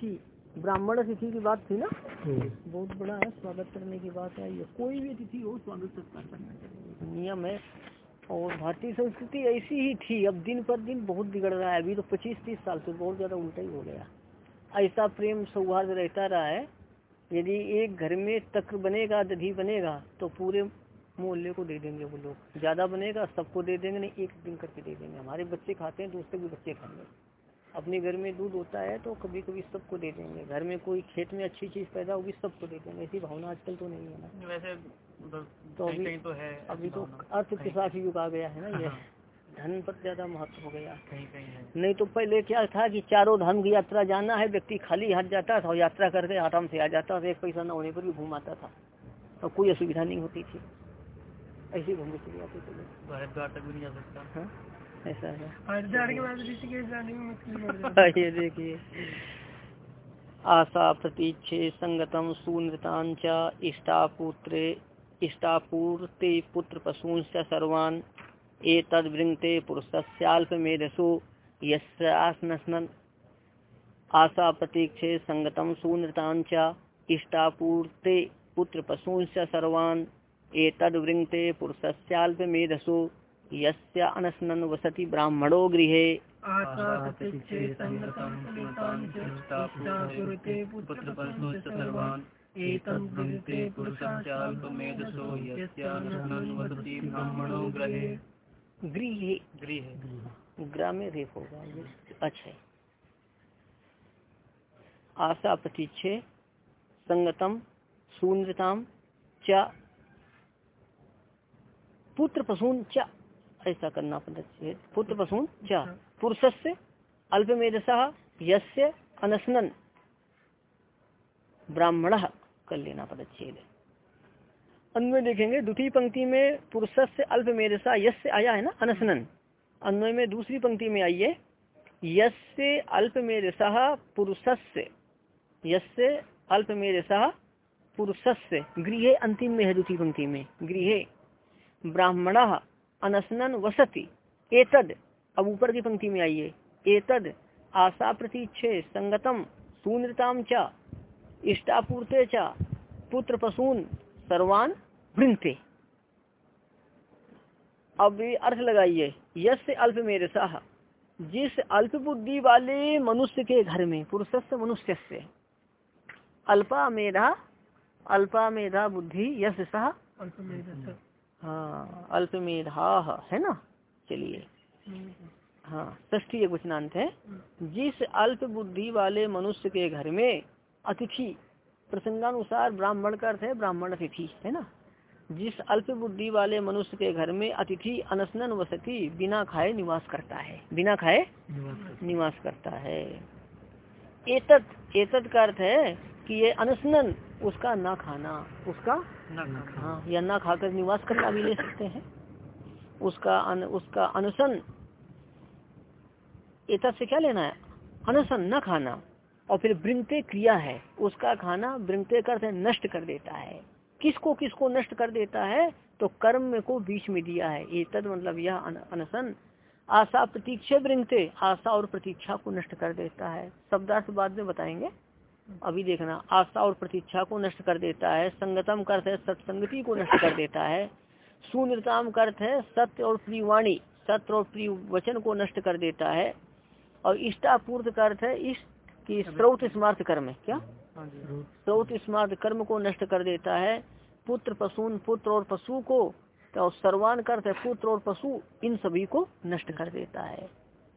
अतिथि ब्राह्मण अतिथि की बात थी ना? बहुत बड़ा है स्वागत करने की बात है। ये कोई भी अतिथि हो स्वागत सत्कार करना चाहिए नियम है और भारतीय संस्कृति ऐसी ही थी। अब दिन पर दिन बहुत बिगड़ रहा है। अभी तो पच्चीस तीस साल से बहुत ज़्यादा उल्टा ही हो गया। ऐसा प्रेम सौहार्द रहता रहा है। यदि एक घर में तक्र बनेगा दधी बनेगा तो पूरे मोहल्ले को दे देंगे वो लोग। ज़्यादा बनेगा सबको दे देंगे नहीं एक दिन करके दे देंगे। हमारे बच्चे खाते हैं तो उससे भी बच्चे खाएँगे। अपने घर में दूध होता है तो कभी कभी सबको दे देंगे। घर में कोई खेत में अच्छी चीज़ पैदा होगी सबको दे देंगे। ऐसी भावना आजकल तो नहीं है ना। वैसे तो अभी तो है अभी तो अर्थ के साथ युग आ गया है ना ये। धन पर ज़्यादा महत्व हो गया। कहीं कहीं है। नहीं तो पहले क्या था कि चारों धाम की यात्रा जाना है व्यक्ति खाली हाथ जाता था और यात्रा करके आराम से आ जाता था एक पैसा न होने पर भी घूम आता था। और कोई असुविधा नहीं होती थी। ऐसी घूमने चली जाती थी तो हरिद्वार तक भी नहीं जा सकता। हाँ, ऐसा है। है। ये देखिए। आशा प्रतीक्षे संगतम सुनृतांच इष्टापुत्रे इष्टापूर्ते पुत्र पशूंश्च सर्वान् एतद्वृंगते पुरुषस्याल्पमेधसो यस्यास्नस्नन् आशा प्रतीक्षे संगतम सुनृतांच इष्टापूर्ते पुत्र पशूंश्च सर्वान् एतद्वृंगते पुरुषस्याल्पमेधसो यस्य वसति ब्राह्मणो गृहे। गृहे। गृहे। गृह। में रेप होगा अच्छा आशा प्रतीक्षे संगतम शून्यताम च पुत्र पशून च ऐसा करना पड़ता पुत्र पशून च पुरुषस्य अल्पमेधसा यस्य अनशनन ब्राह्मण कर लेना पदच्छेद अन्वय देखेंगे द्वितीय पंक्ति में पुरुषस्य अल्पमेधसा यस्य आया है ना अनशनन अन्वय में दूसरी पंक्ति में आइए यस्य अल्पमेधसा पुरुषस्य। यस्य अल्पमेधसा से गृहे अंतिम में है द्वितीय पंक्ति में। गृहे। ब्राह्मण अनशनन वसति। एतद, अब ऊपर की पंक्ति में आइए। एतद आशा प्रतीक्षे संगतम शून्यताम च, इष्टापूर्ते च पुत्र पशून सर्वान वृंते अब ये अर्थ लगाइए। यश अल्प मेरे साह जिस अल्प बुद्धि वाले मनुष्य के घर में पुरुष से मनुष्य से अल्पा मेधा अल्पा मेधा बुद्धि यश सह हाँ अल्प मेधा है ना? चलिए। हाँ ष्ठी एक वचनांत है। जिस अल्प बुद्धि वाले मनुष्य के घर में अतिथि, प्रसंगानुसार ब्राह्मण का अर्थ है ब्राह्मण अतिथि, है ना? जिस अल्प बुद्धि वाले मनुष्य के घर में अतिथि अनशनन वसति, बिना खाए निवास करता है। बिना खाए निवास करता है। एतत एतत का अर्थ है कि ये अनशनन उसका ना खाना उसका हाँ या ना खाकर निवास करना भी ले सकते हैं। उसका अन, उसका अनशन एतत से क्या लेना है? अनशन न खाना। और फिर वृंते क्रिया है उसका खाना वृंते कर नष्ट कर देता है। किसको किसको नष्ट कर देता है? तो कर्म को बीच में दिया है। ये तद मतलब यह अन- अनशन आशा प्रतीक्षा वृंते आशा और प्रतीक्षा को नष्ट कर देता है। शब्दार्थ बाद में बताएँगे। अभी देखना आशा और प्रतीक्षा को नष्ट कर देता है संगतम का अर्थ है सत्संगति को नष्ट कर देता है सुनृताम अर्थ है सत्य और प्रियवाणी सत्य और प्रिय वचन को नष्ट कर देता है और इष्टापूर्त का अर्थ है इष्ट की स्रोत स्मार्थ कर्म क्या? स्रोत स्मार्थ कर्म को नष्ट कर देता है पुत्र पशुन पुत्र और पशु को तो सर्वान का अर्थ है पुत्र और पशु इन सभी को नष्ट कर देता है।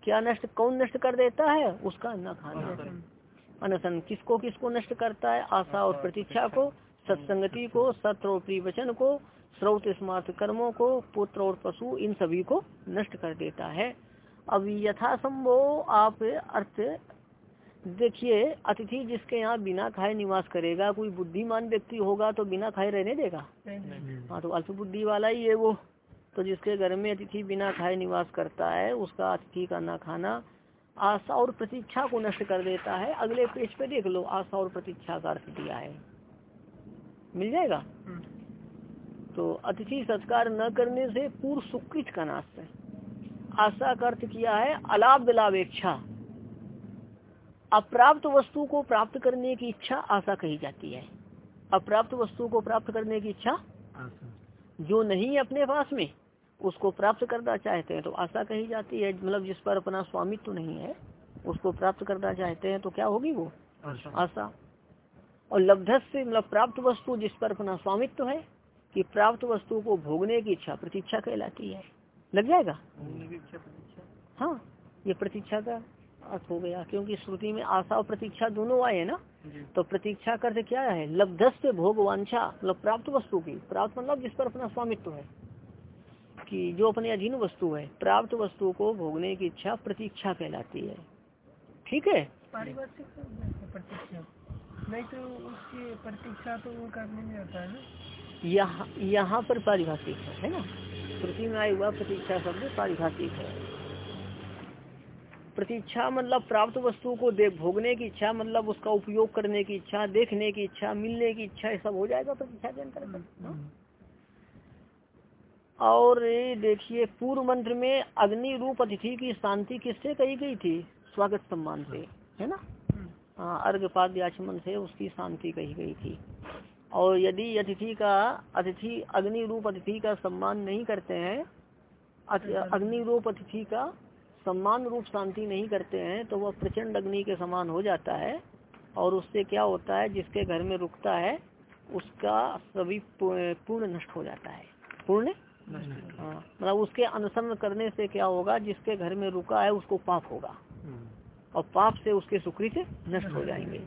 क्या नष्ट कौन नष्ट कर देता है? उसका न खाना। अनशन किसको किसको नष्ट करता है? आशा और प्रतीक्षा को सत्संगति को सत्र और को स्रोत स्मार्थ कर्मों को पुत्र और पशु इन सभी को नष्ट कर देता है। अब यथासंभव आप अर्थ देखिए अतिथि जिसके यहाँ बिना खाए निवास करेगा कोई बुद्धिमान व्यक्ति होगा तो बिना खाए रहने देगा? हाँ तो अल्प बुद्धि वाला ही है वो। तो जिसके घर में अतिथि बिना खाए निवास करता है उसका अतिथि का ना खाना आशा और प्रतीक्षा को नष्ट कर देता है। अगले पेज पे देख लो आशा और प्रतीक्षा का अर्थ दिया है। मिल जाएगा? तो अतिथि सत्कार न करने से पूर्व सुकृत का नाश है। आशा का अर्थ किया है अलाभ लाभेक्षा अप्राप्त वस्तु को प्राप्त करने की इच्छा आशा कही जाती है। अप्राप्त वस्तु को प्राप्त करने की इच्छा जो नहीं है अपने पास में उसको प्राप्त करना चाहते हैं तो आशा कही जाती है मतलब जिस पर अपना स्वामित्व तो नहीं है उसको प्राप्त करना चाहते हैं तो क्या होगी वो? आशा। और लब्धस से मतलब प्राप्त वस्तु जिस पर अपना स्वामित्व है कि प्राप्त वस्तु को भोगने की इच्छा प्रतीक्षा कहलाती है। लग जाएगा? हाँ ये प्रतीक्षा का अर्थ हो गया क्योंकि श्रुति में आशा और प्रतीक्षा दोनों आए ना? तो प्रतीक्षा करते क्या है? लब्धस से भोग वांछा मतलब प्राप्त वस्तु की प्राप्त मतलब जिस पर अपना स्वामित्व है। कि जो अपने अधीन वस्तु है प्राप्त वस्तु को भोगने की इच्छा प्रतीक्षा कहलाती है। ठीक है? प्रतीक्षा। नहीं तो उसकी प्रतीक्षा तो वो करने में आता है ना। यहाँ यहाँ पर पारिभाषिक है है ना? श्रुति में आया हुआ प्रतीक्षा शब्द पारिभाषिक है। प्रतीक्षा मतलब प्राप्त वस्तु को देख भोगने की इच्छा मतलब उसका उपयोग करने की इच्छा देखने की इच्छा मिलने की इच्छा ये सब हो जाएगा प्रतीक्षा के अंतर्गत हाँ? हम्म। और देखिए पूर्व मंत्र में अग्नि रूप अतिथि की शांति किससे कही गई थी? स्वागत सम्मान से है ना? हाँ अर्घपाद आचमन से उसकी शांति कही गई थी। और यदि अतिथि का अतिथि अग्नि रूप अतिथि का सम्मान नहीं करते हैं अग्नि रूप अतिथि का सम्मान रूप शांति नहीं करते हैं तो वह प्रचंड अग्नि के समान हो जाता है। और उससे क्या होता है जिसके घर में रुकता है उसका सभी पूर्ण नष्ट हो जाता है। पूर्ण? मतलब उसके अनुसरण करने से क्या होगा जिसके घर में रुका है उसको पाप होगा। और पाप से उसके सुकृत नष्ट हो जाएँगे।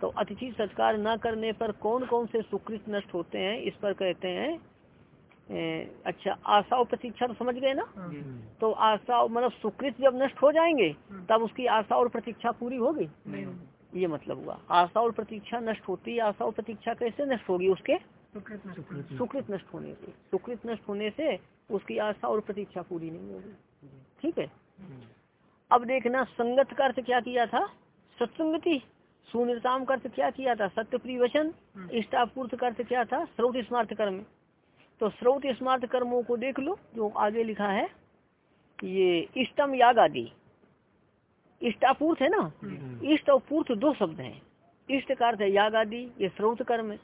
तो अतिथि सत्कार न करने पर कौन कौन से सुकृत नष्ट होते हैं इस पर कहते हैं ए, अच्छा आशा और प्रतीक्षा तो समझ गए ना? हाँ। तो आशा मतलब सुकृत जब नष्ट हो जाएँगे हाँ। तब उसकी आशा और प्रतीक्षा पूरी होगी। ये मतलब हुआ। आशा और प्रतीक्षा नष्ट होती है आशा और प्रतीक्षा कैसे नष्ट होगी उसके? सुकृत नष्ट होने से। सुकृत नष्ट होने से। उसकी आशा और प्रतीक्षा पूरी नहीं होगी। ठीक है? अब देखना संगत का अर्थ क्या किया था? सत्संगति। सुनिर्ताम का अर्थ क्या किया था? सत्य प्रिवचन। हम्म। इष्टापूर्त का अर्थ क्या था? स्रोत स्मार्थ कर्म। तो स्रोत स्मार्थ कर्मों को देख लो जो आगे लिखा है ये इष्टम याग आदि इष्टापूर्त है ना? हम्म। इष्ट और पूर्त दो शब्द हैं। इष्ट का अर्थ है याग आदि ये स्रोत कर्म।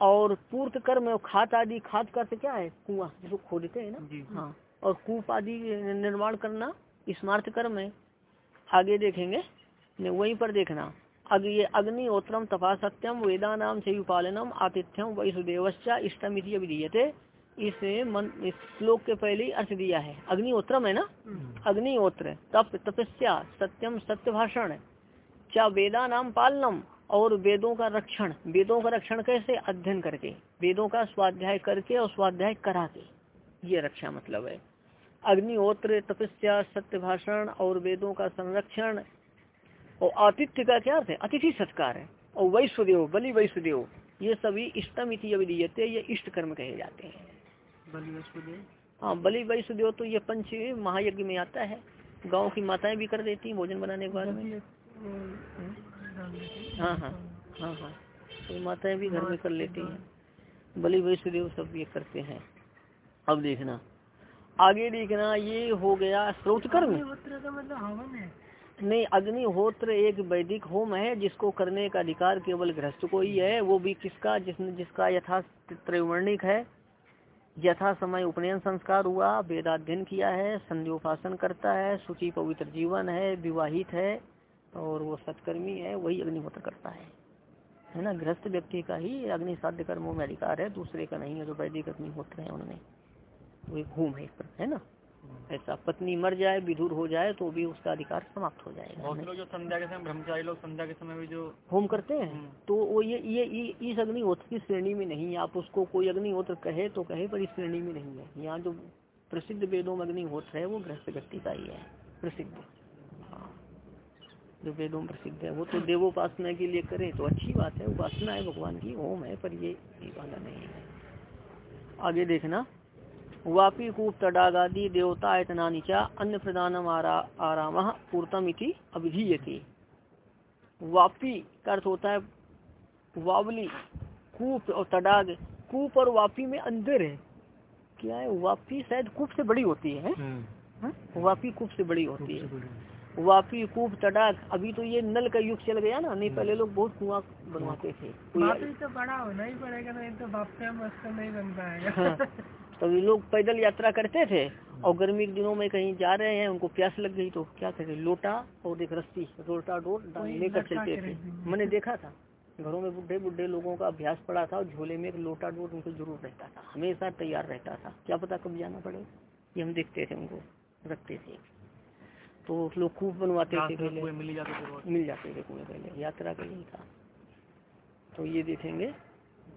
और पूर्त कर्म खात आदि खाद का क्या है? कुआ जो खोदते हैं ना? हाँ। और कूप आदि निर्माण करना स्मार्थ कर्म है। आगे देखेंगे। वहीं पर देखना। अग ये अग्निहोत्रम तपा सत्यम वेदा नाम से उपालनम आतिथ्यम वैसुदेवश्चा इष्टम विधीयते इस मन इस श्लोक के पहले ही अर्थ दिया है। अग्निहोत्रम है ना? हम्म। अग्निहोत्र तप तपस्या सत्यम सत्य भाषण क्या वेदा नाम पालनम। और वेदों का रक्षण वेदों का रक्षण कैसे? अध्ययन करके वेदों का स्वाध्याय करके और स्वाध्याय करा के ये रक्षा मतलब है। अग्निहोत्र तपस्या सत्य भाषण और वेदों का संरक्षण। और आतिथ्य का क्या अर्थ है? अतिथि सत्कार है। और वैश्वदेव बलि वैश्वदेव ये सभी इष्टम इति अविधीयते ये इष्ट कर्म कहे जाते हैं। बलि वैश्वदेव? हाँ बलि वैश्वदेव तो ये पंच महायज्ञ में आता है। गाँव की माताएँ भी कर देती है भोजन बनाने के बारे में। हाँ हाँ हाँ हाँ। तो माताएँ भी घर में कर लेती हैं। बलि वैश्वदेव सब ये करते हैं। अब देखना। आगे देखना ये हो गया स्रोत कर्म मतलब हवन है। नहीं अग्निहोत्र एक वैदिक होम है जिसको करने का अधिकार केवल गृहस्थ को ही है। वो भी किसका? जिसने जिसका यथा त्रैवर्णिक है। यथा समय उपनयन संस्कार हुआ वेदाध्ययन किया है संध्योपासन करता है सूची पवित्र जीवन है विवाहित है। और वो सत्कर्मी है वही अग्निहोत्र करता है। है ना? गृहस्थ व्यक्ति का ही अग्नि साध्य कर्मों में अधिकार है दूसरे का नहीं है जो वैदिक अग्निहोत्र है उनमें। वो एक होम है है ना? ऐसा पत्नी मर जाए विधुर हो जाए तो भी उसका अधिकार समाप्त हो जाएगा। बहुत लोग जो संध्या के समय ब्रह्मचारी लोग संध्या के समय भी जो होम करते हैं हम्म। तो वो ये ये, इस अग्निहोत्र की श्रेणी में नहीं है। आप उसको कोई अग्निहोत्र कहे तो कहे पर इस श्रेणी में नहीं है। यहाँ जो प्रसिद्ध वेदों में अग्निहोत्र है वो गृहस्थ व्यक्ति का ही है प्रसिद्ध। जो वेदों प्रसिद्ध है वो तो देवोपासना के लिए करे तो अच्छी बात है उपासना है भगवान की होम है पर ये वाला नहीं है। आगे देखना वापी कूप तडागादि देवता इतना नीचा अन्य प्रदान आराम पूर्तम इति अभिधीयते। वापी का अर्थ होता है वावली कूप और तडाग कूप और वापी में अंदर है। क्या है वापी शायद कूप से बड़ी होती है, हम्म। हाँ? वापी कूप से बड़ी होती है। वापी कूप तड़ाक अभी तो ये नल का युग चल गया ना नहीं पहले लोग बहुत कुआँ बनवाते थे। कोई तो बड़ा होना ही पड़ेगा नहीं तो नहीं बन पाएगा हाँ, तो ये लोग पैदल यात्रा करते थे और गर्मी के दिनों में कहीं जा रहे हैं उनको प्यास लग गई तो क्या करे लोटा और एक रस्सी रोटा डोर लेकर चलते थे। मैंने देखा था घरों में बुढ़े बुढ़े लोगों का अभ्यास पड़ा था और झोले में एक लोटा डोर उनको ज़रूर रहता था हमेशा तैयार रहता था। क्या पता कब जाना पड़े ये हम देखते थे उनको रखते थे। तो लोग खूब बनवाते थे पहले। मिल जाते थे मिल जाते थे कुएँ पहले यात्रा के लिए था। तो ये देखेंगे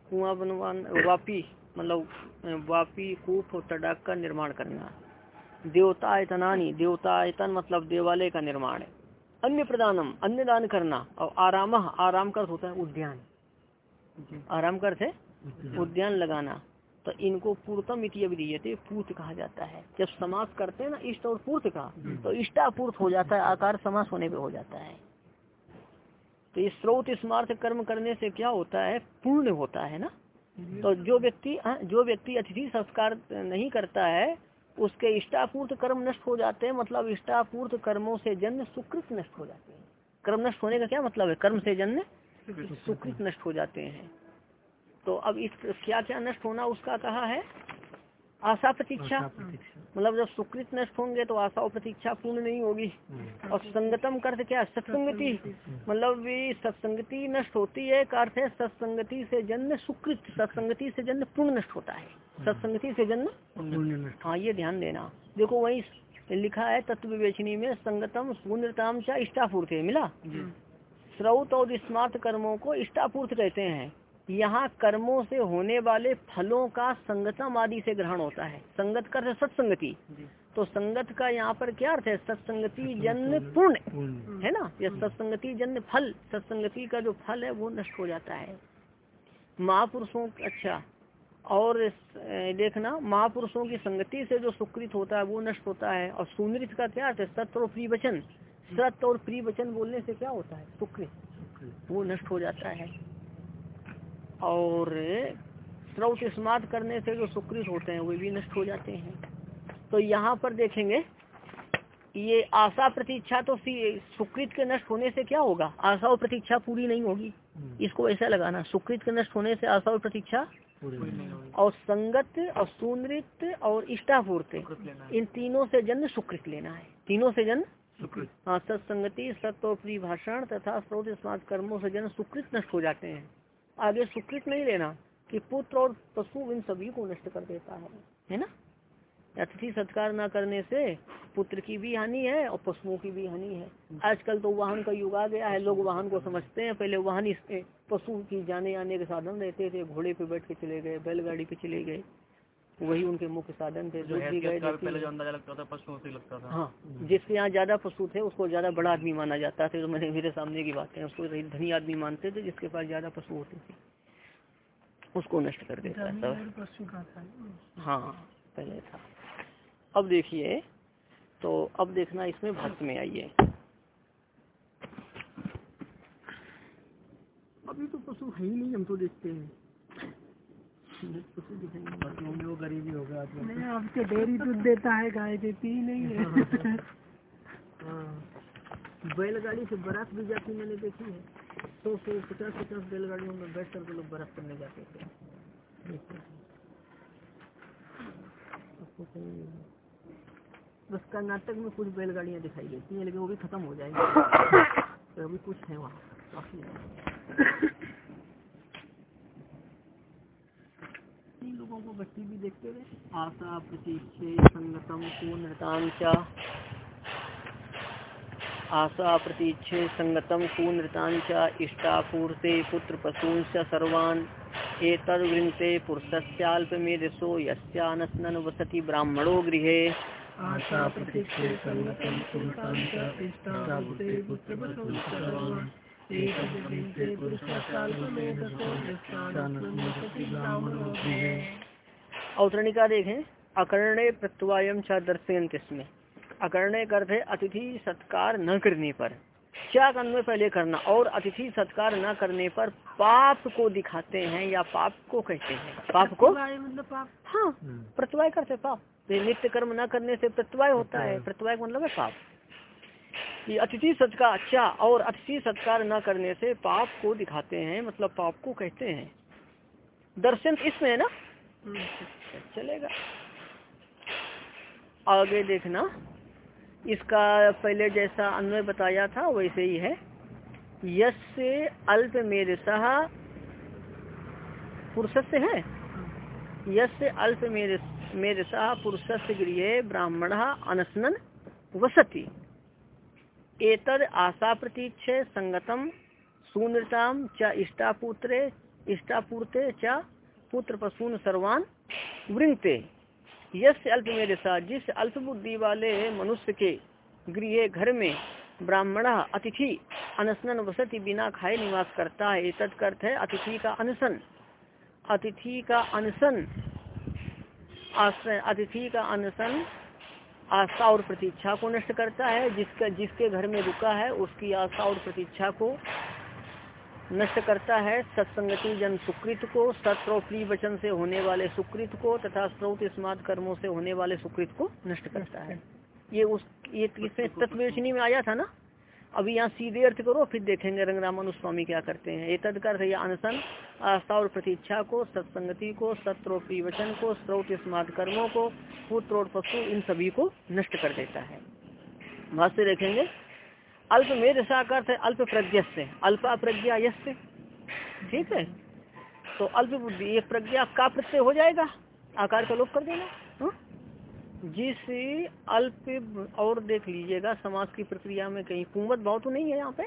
कुआँ बनवान वापी मतलब वापी कूप और तडाक का निर्माण करना। देवता आयतनानी देवता आयतन मतलब देवालय का निर्माण है। अन्य प्रदानम अन्य दान करना और आराम आराम का होता है उद्यान। आराम का अर्थ है उद्यान लगाना। तो इनको पूर्तम इति अभिधीयते पूर्त कहा जाता है। जब समास करते हैं ना इष्ट और पूर्त का तो इष्टापूर्त हो जाता है आकार समास होने पे हो जाता है। तो ये स्रोत स्मार्थ कर्म करने से क्या होता है? पूर्ण होता है ना? तो जो व्यक्ति हाँ, जो व्यक्ति अतिथि संस्कार नहीं करता है उसके इष्टापूर्त कर्म नष्ट हो जाते हैं मतलब इष्टापूर्त कर्मों से जन्म सुकृत नष्ट हो जाते हैं। कर्म नष्ट होने का क्या मतलब है? कर्म से जन्म सुकृत नष्ट हो जाते हैं। तो अब इस क्या क्या नष्ट होना उसका कहा है? आशा प्रतीक्षा। मतलब जब सुकृत नष्ट होंगे तो आशा और प्रतीक्षा पूर्ण नहीं होगी। और संगतम अर्थ क्या? सत्संगति। मतलब ये सत्संगति नष्ट होती है का अर्थ है सत्संगति से जन्म सुकृत सत्संगति से जन्म पूर्ण नष्ट होता है। सत्संगति से जन्म हाँ। ये ध्यान देना। देखो वही लिखा है तत्व विवेचनी में संगतम सुनृताम चा इष्टापूर्त मिला? स्रोत और स्मार्ट कर्मों को इष्टापूर्त कहते हैं। यहाँ कर्मों से होने वाले फलों का संगतम आदि से ग्रहण होता है। संगत का अर्थ सत्संगति। तो संगत का यहाँ पर क्या अर्थ है? सत्संगति जन्म पुण्य है ना? ये सत्संगति जन्म फल। सत्संगति का जो फल है वो नष्ट हो जाता है। महापुरुषों अच्छा और देखना महापुरुषों की संगति से जो सुकृत होता है वो नष्ट होता है। और सुनृत का क्या अर्थ है? सत्य और प्रिय वचन सत्य और प्रिय वचन बोलने से क्या होता है? सुकृत। वो नष्ट हो जाता है। और स्रोत स्मार्ट करने से जो सुकृत होते हैं वे भी नष्ट हो जाते हैं। तो यहाँ पर देखेंगे ये आशा प्रतीक्षा तो सुकृत के नष्ट होने से क्या होगा? आशा और प्रतीक्षा पूरी नहीं होगी। इसको ऐसा लगाना सुकृत के नष्ट होने से आशा और प्रतीक्षा कोई नहीं होगी। और संगत और सुनृत और इष्टापूर्त इन तीनों से जन्म सुकृत लेना है। तीनों से जन्म सुकृत। हाँ सत्संगति सत्य और परिभाषण तथा स्रोत स्मार्ट कर्मों से जन्म सुकृत नष्ट हो जाते हैं। आगे सुकृत नहीं लेना कि पुत्र और पशु इन सभी को नष्ट कर देता है। है ना? अतिथि सत्कार न करने से पुत्र की भी हानि है और पशुओं की भी हानि है। आजकल तो वाहन का युग आ गया है, लोग वाहन को समझते हैं। पहले वाहन पशु की जाने आने के साधन रहते थे, घोड़े पे बैठ के चले गए, बैलगाड़ी पे चले गए। वही उनके मुख्य साधन थे जो भी गए पहले जो अंदाज़ा लगता था पशुओं से लगता था। हाँ जिसके यहाँ ज़्यादा पशु थे उसको ज़्यादा बड़ा आदमी माना जाता था। तो मैंने मेरे सामने की बात है उसको धनी आदमी मानते थे जिसके पास ज़्यादा पशु होते थे। उसको नष्ट कर देता था। हाँ पहले था। अब देखिए तो अब देखना इसमें भक्त में आइए। अभी तो पशु है ही नहीं हम तो देखते हैं पशु दिखाएँगे वो गरीबी हो गया नहीं अब तो डेयरी दूध देता है गाय देती ही नहीं है। हाँ। बैलगाड़ी से बरात भी जाती मैंने देखी है। सौ सौ पचास पचास बैलगाड़ियों में बैठ करके लोग बरात करने जाते थे बस कर्नाटक में कुछ बैलगाड़ियाँ दिखाई देती हैं लेकिन वो भी खत्म हो जाएँगी। तो अभी कुछ है वहाँ काफ़ी तीन लोगों को बच्ची भी देखते रहे आशा प्रतीक्षे संगतम पूर्णतांचा आशा प्रतीक्षे संगतम पूर्णतांचा इष्टापूर्ते पुत्र, पशूंश सर्वान्। एतद्वृन्ते पुरुषस्याल्पमेधसो यस्यानस्नन वसति ब्राह्मणो गृहे। आशा प्रतीक्षे संगतम पुरुषां च। इष्टापूर्ते पुत्रपशौ सर्वान् एतद्विन्ते पुरुषाल्पमेधसो यस्यानस्मसति ब्राह्मणो गृहे। अवतरणिका देखें। अकर्णे प्रत्वायम च दर्शयंत इसमें अकर्णे का अर्थ अतिथि सत्कार न करने पर। क्या करने पहले करना? और अतिथि सत्कार न करने पर पाप को दिखाते हैं या पाप को कहते हैं? पाप को? मतलब पाप। हाँ प्रत्वाय करते पाप। नित्य कर्म न करने से प्रत्वाय होता है। प्रत्वाय का मतलब है पाप। कि अतिथि सत्कार अच्छा और अतिथि सत्कार न करने से पाप को दिखाते हैं मतलब पाप को कहते हैं। दर्शन इसमें है ना? चलेगा। आगे देखना। इसका पहले जैसा अन्वय बताया था, वैसे ही है। यश से अल्प मेरसह पुरुष से है? यश से अल्प मेरसह पुरुष से गृह ब्राह्मण अनशनन वसति। एतद आशा प्रतीक्ष संगतम सुनृताम च इष्टापुत्रे, इष्टापूर्ते च पुत्र पशुन सर्वान वृंगते यश अल्प मेरे साथ जिस अल्प बुद्धि वाले मनुष्य के गृह घर में ब्राह्मण अतिथि अनशन वसति बिना खाए निवास करता है तत्कर्थ है अतिथि का अनशन अतिथि का अनशन अतिथि का अनशन आशा और प्रतीक्षा को नष्ट करता है। जिसका, जिसके घर में रुका है, उसकी आशा और प्रतीक्षा को नष्ट करता है। सत्संगति जन सुकृत को सत्र वचन से होने वाले सुकृत को तथा स्रोत स्मार्ट कर्मों से होने वाले सुकृत को नष्ट करता है। ये उस, ये तत्वेचनी में आया था ना? अभी यहाँ सीधे अर्थ करो, फिर देखेंगे रंगरामन स्वामी क्या करते हैं। ये तदकर या अनशन आस्था और प्रतीक्षा को, सत्संगति को सत्र वचन को, स्रोत स्मार्ट कर्मों को पुत्र और पशु, इन सभी को नष्ट कर देता है। भाष्य देखेंगे, अल्प मेध साकर्थ है, अल्प प्रज्ञ से अल्पा प्रज्ञा यश ठीक है? तो अल्प बुद्धि, ये प्रज्ञा का प्रत्यय हो जाएगा, आकार का लोप कर देना? जिस अल्प और देख लीजिएगा समाज की प्रक्रिया में कहीं पुंगवत भाव तो नहीं है यहाँ पे?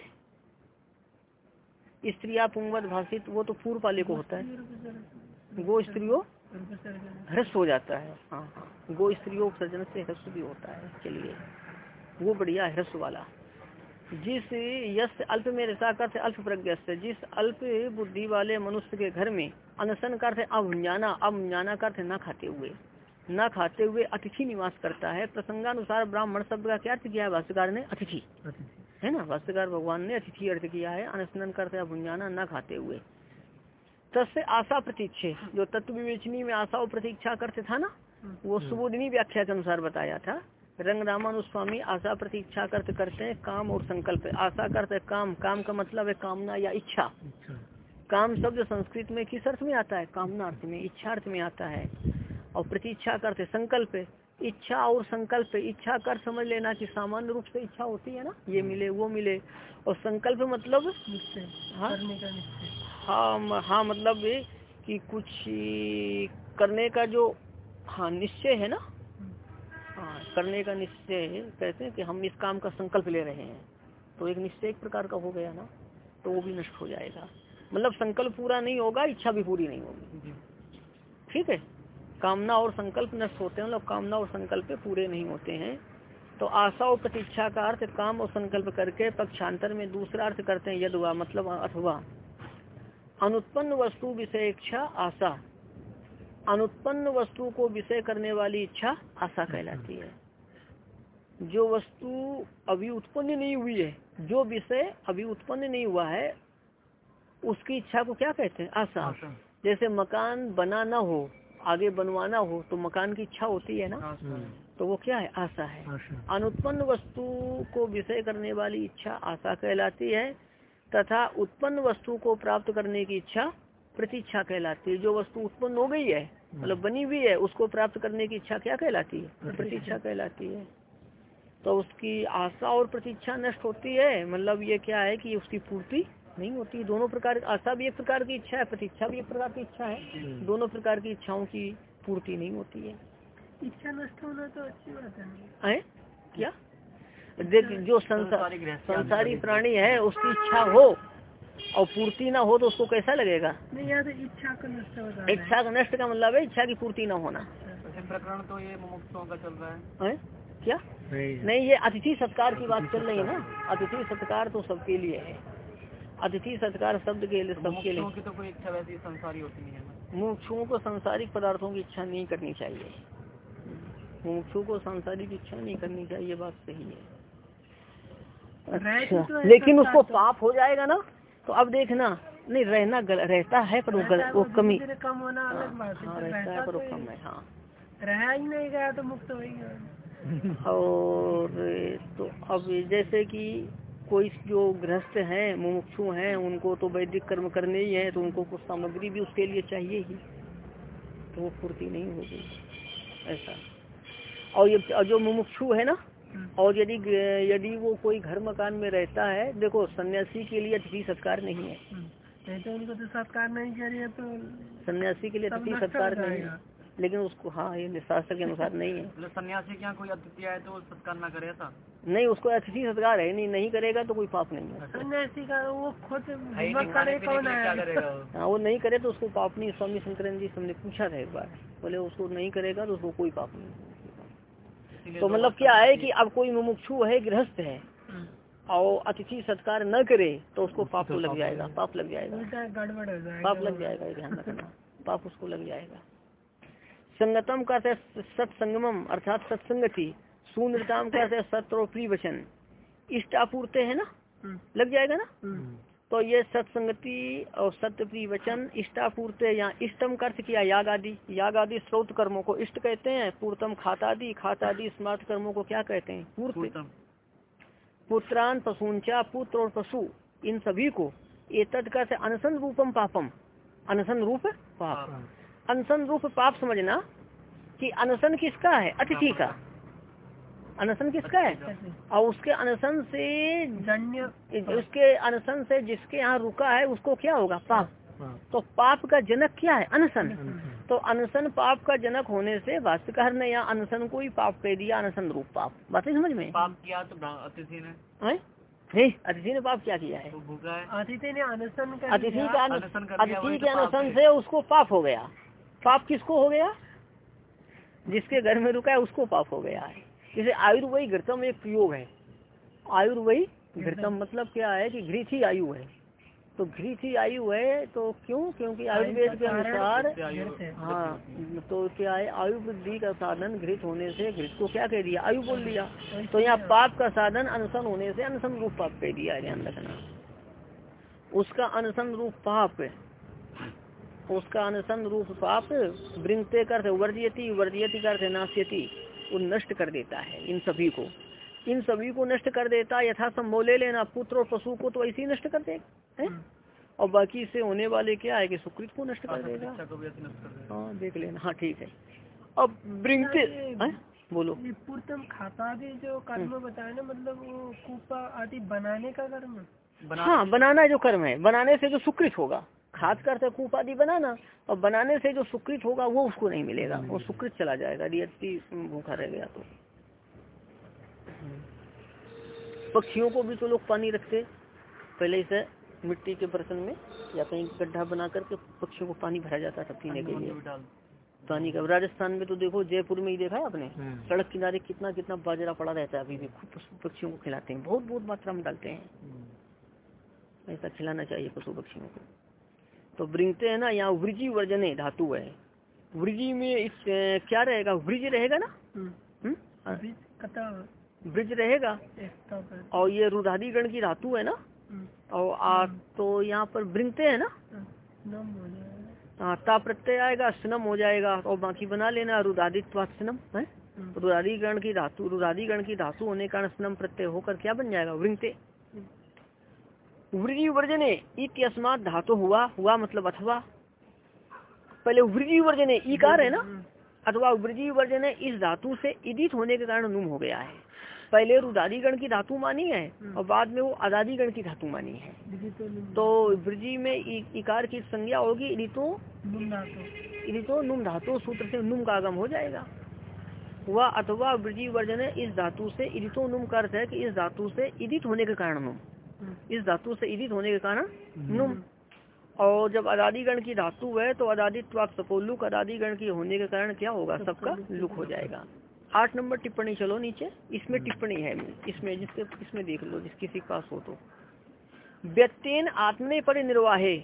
स्त्रिया पुंगवत भाषित, वो तो पूर्व वाले को होता है। गो स्त्रियों ह्रस्व हो जाता है। हाँ हाँ। गो स्त्रियों सर्जन से ह्रस्व भी होता है चलिए वो बढ़िया ह्रस्व वाला। जिस यश अल्प में रसा करते अल्प प्रज्ञ जिस अल्प बुद्धि वाले मनुष्य के घर में अनशन करते अभुंजाना अभुंजाना करते न खाते हुए। न खाते हुए अतिथि निवास करता है। प्रसंगानुसार ब्राह्मण शब्द का क्या अर्थ किया है? भाष्यकार ने अतिथि। है ना? भाष्यकार भगवान ने अतिथि अर्थ किया है। अनुस्मरण करते भुंजाना न खाते हुए। तस्य आशा प्रतीक्षे। जो तत्व विवेचनी में आशा और प्रतीक्षा करते था ना वो सुबोधनी व्याख्या के अनुसार बताया था। रंग रामानुस्वामी आशा प्रतीक्षा करते करते हैं काम और संकल्प। आशा करते काम। काम का मतलब है कामना या इच्छा। काम शब्द संस्कृत में किस अर्थ में आता है? कामना अर्थ में इच्छा अर्थ में आता है। और प्रतीक्षा करते संकल्प। इच्छा और संकल्प। इच्छा कर समझ लेना कि सामान्य रूप से इच्छा होती है ना ये मिले वो मिले। और संकल्प मतलब हाँ? हाँ हाँ मतलब ये कि कुछ करने का जो हाँ निश्चय है ना? हाँ करने का निश्चय कहते हैं कि हम इस काम का संकल्प ले रहे हैं। तो एक निश्चय एक प्रकार का हो गया ना तो वो भी नष्ट हो जाएगा। मतलब संकल्प पूरा नहीं होगा इच्छा भी पूरी नहीं होगी। ठीक है? कामना और संकल्प नष्ट होते हैं मतलब कामना और संकल्प पूरे नहीं होते हैं। तो आशा और प्रतीक्षा का अर्थ काम और संकल्प करके पक्षांतर में दूसरा अर्थ करते हैं यदवा मतलब अथवा। अनुत्पन्न वस्तु विषय इच्छा आशा। अनुत्पन्न वस्तु को विषय करने वाली इच्छा आशा कहलाती है। जो वस्तु अभी उत्पन्न नहीं हुई है जो विषय अभी उत्पन्न नहीं हुआ है उसकी इच्छा को क्या कहते हैं? आशा। जैसे मकान बना ना हो आगे बनवाना हो तो मकान की इच्छा होती है ना? तो वो क्या है? आशा है। अनुत्पन्न वस्तु को विषय करने वाली इच्छा आशा कहलाती है तथा उत्पन्न वस्तु को प्राप्त करने की इच्छा प्रतीक्षा कहलाती है। जो वस्तु उत्पन्न हो गई है मतलब बनी हुई है उसको प्राप्त करने की इच्छा क्या कहलाती है? प्रतीक्षा कहलाती है। तो उसकी आशा और प्रतीक्षा नष्ट होती है। मतलब ये क्या है कि उसकी पूर्ति नहीं होती। दोनों प्रकार आशा भी एक प्रकार की इच्छा है प्रतीक्षा भी एक प्रकार की इच्छा है। हम्म। दोनों प्रकार की इच्छाओं की पूर्ति नहीं होती है। इच्छा नष्ट होना तो अच्छी बात है। क्या? देख जो संसारी प्राणी है उसकी इच्छा हो और पूर्ति ना हो तो उसको कैसा लगेगा? नहीं यार इच्छा का नष्ट इच्छा का नष्ट का मतलब है इच्छा की पूर्ति न होना। प्रकरण तो ये का चल रहा है। क्या? नहीं ये अतिथि सत्कार की बात चल रही है ना? अतिथि सत्कार तो सबके लिए है। अतिथि सत्कार शब्द के लिए सबके लिए। तो कोई इच्छा वैसी संसारी होती नहीं है मुमुक्षुओं को संसारिक पदार्थों की इच्छा नहीं करनी चाहिए। मुमुक्षु को सांसारिक इच्छा नहीं करनी चाहिए बात सही है। अच्छा तो लेकिन उसको तो- पाप हो जाएगा ना तो अब देखना नहीं रहना गल, रहता है पर वो, वो कमी कम होना हाँ, हाँ, रहता है पर वो कम है हाँ। रहा ही नहीं गया तो मुक्त हो और तो अब जैसे कि कोई जो गृहस्थ हैं मुमुक्षु हैं उनको तो वैदिक कर्म करने ही है तो उनको कुछ सामग्री भी उसके लिए चाहिए ही। तो वो पूर्ति नहीं होगी। ऐसा। और ये जो मुमुक्षु है ना और यदि यदि वो कोई घर मकान में रहता है देखो सन्यासी के लिए अतिथि सत्कार नहीं है। नहीं तो उनको तो सत्कार नहीं करिए तो सन्यासी के लिए अतिथि सत्कार नहीं है। लेकिन उसको हाँ ये शास्त्र के अनुसार नहीं है। मतलब सन्यासी क्या कोई अतिथि आए तो सत्कार ना करे ऐसा? नहीं उसको अतिथि सत्कार है नहीं नहीं करेगा तो कोई पाप नहीं है। सन्यासी का वो खुद हाँ वो नहीं करे तो उसको पाप नहीं। स्वामी शंकरन जी हमने पूछा था एक बार बोले उसको नहीं करेगा तो उसको कोई पाप नहीं तो मतलब क्या है कि अब कोई मुमुक्षु है गृहस्थ है। और अतिथि सत्कार न करे तो उसको पाप तो लग जाएगा पाप लग जाएगा। गड़बड़ जाएगा पाप लग जाएगा ध्यान रखना। पाप उसको लग जाएगा। संगतम का सत्संगम अर्थात सत्संगति। सुंदरताम का सत्र और प्रिय वचन इष्ट आपूर्ते है ना? हम्म। लग जाएगा ना? हम्म। तो ये सत्संगति और सत्य प्रिय वचन इष्टापूर्ते या इष्टम का अर्थ किया याग आदि याग आदि स्रोत कर्मों को इष्ट कहते हैं पूर्तम खातादि। खातादि स्मार्ट कर्मों को क्या कहते हैं? पूर्त। पुत्रान पशुचा पुत्र और पशु इन सभी को। एतद का अनसन रूपम पापम। अनसन रूप पाप। अनशन रूप पाप समझना कि अनशन किसका है? अतिथि का। अनशन किसका है? और उसके अनशन से उसके अनशन से जिसके यहाँ रुका है उसको क्या होगा? पाप। तो पाप का जनक क्या है? अनशन। तो अनशन पाप का जनक होने से भाष्यकार ने यहाँ अनशन को ही पाप कह दिया अनशन रूप पाप। बात समझ में? पाप किया तो अतिथि ने। अतिथि ने पाप क्या किया है? अतिथि ने अनशन अतिथि का अतिथि के अनशन से उसको पाप हो गया। पाप किसको हो गया? जिसके घर में रुका है उसको पाप हो गया है। जैसे आयुर्वयी घृतम एक प्रयोग है। आयुर्वयी घृतम मतलब क्या है कि घृत ही आयु है। तो घृत ही आयु है तो क्यों? क्योंकि आयुर्वेद के अनुसार हाँ। तो क्या है? आयु वृद्धि का साधन घृत होने से घृत को क्या कह दिया? आयु बोल दिया। तो यहाँ पाप का साधन अनशन होने से अनशन रूप पाप कह दिया ध्यान रखना। उसका अनशन रूप पाप उसका अनशन रूप पाप वृंगते कर वर्जयती वर्जयती कर नाश्यति वो नष्ट कर देता है इन सभी को। इन सभी को नष्ट कर देता यथा संभव ले लेना पुत्र और पशु को तो ऐसे ही नष्ट कर देगा हम्म। और बाकी से होने वाले क्या है कि सुकृत को नष्ट कर देगा? हाँ देख लेना हाँ ठीक है। अब वृंगते बोलो। पूर्तम खाता आदि जो कर्म हम्म। बताया ना मतलब वो कूपा आदि बनाने का कर्म? हाँ। बनाना जो कर्म है बनाने से जो सुकृत होगा। खाद करते कूप आदि बनाना और बनाने से जो सुकृत होगा वो उसको नहीं मिलेगा वो सुकृत चला जाएगा यदि भूखा रह गया तो। पक्षियों को भी तो लोग पानी रखते पहले इसे मिट्टी के बर्तन में या कहीं गड्ढा बना करके पक्षियों को पानी भरा जाता था पीने के लिए। पानी का राजस्थान में तो देखो जयपुर में ही देखा है आपने? हम्म। सड़क किनारे कितना कितना बाजरा पड़ा रहता है अभी भी खूब पक्षियों को खिलाते हैं बहुत बहुत मात्रा में डालते हैं। हम्म। ऐसा खिलाना चाहिए पशु पक्षियों को। तो वृंगते है ना यहाँ वृजी वर्जने धातु है। वृजी में इस क्या रहेगा? वृज रहेगा ना? हम्म। हम्म? हाँ। ब्रिज रहेगा? और ये रुदादी गण की धातु है ना? हम्म। और आ तो यहाँ पर ब्रिंगते है ना? हाँ ता प्रत्यय आएगा स्नम हो जाएगा। और बाकी बना लेना रुदादित्वा स्नम है? रुदादी गण की धातु रुदादी गण की धातु होने का स्नम प्रत्यय होकर क्या बन जाएगा? वृंगते वृजी वर्जने इत्यस्मात धातु हुआ हुआ मतलब अथवा। पहले वृजी वर्जने इकार है ना? अथवा वृजी वर्जने इस धातु से इदित होने के कारण नुम हो गया है। पहले रुदादीगण की धातु मानी है और बाद में वो अदादीगण की धातु मानी है। तो वृजी में इकार की संज्ञा होगी इदितो इदितो नुम धातु सूत्र से नुम का आगम हो जाएगा। हुआ अथवा वृजी वर्जन इस धातु से इदितो नुम का अर्थ है कि इस धातु से इदित होने के कारण नुम। इस धातु से इदित होने के कारण नुम। और जब अदादिगण की धातु है तो अदादित्वाक सपोलुक अदादिगण की होने के कारण क्या होगा? सबका लुक हो जाएगा। आठ नंबर टिप्पणी चलो नीचे। इसमें टिप्पणी है इसमें जिसके इसमें देख लो जिस किसी पास हो तो। व्यक्तिन आत्मने पर निर्वाहे।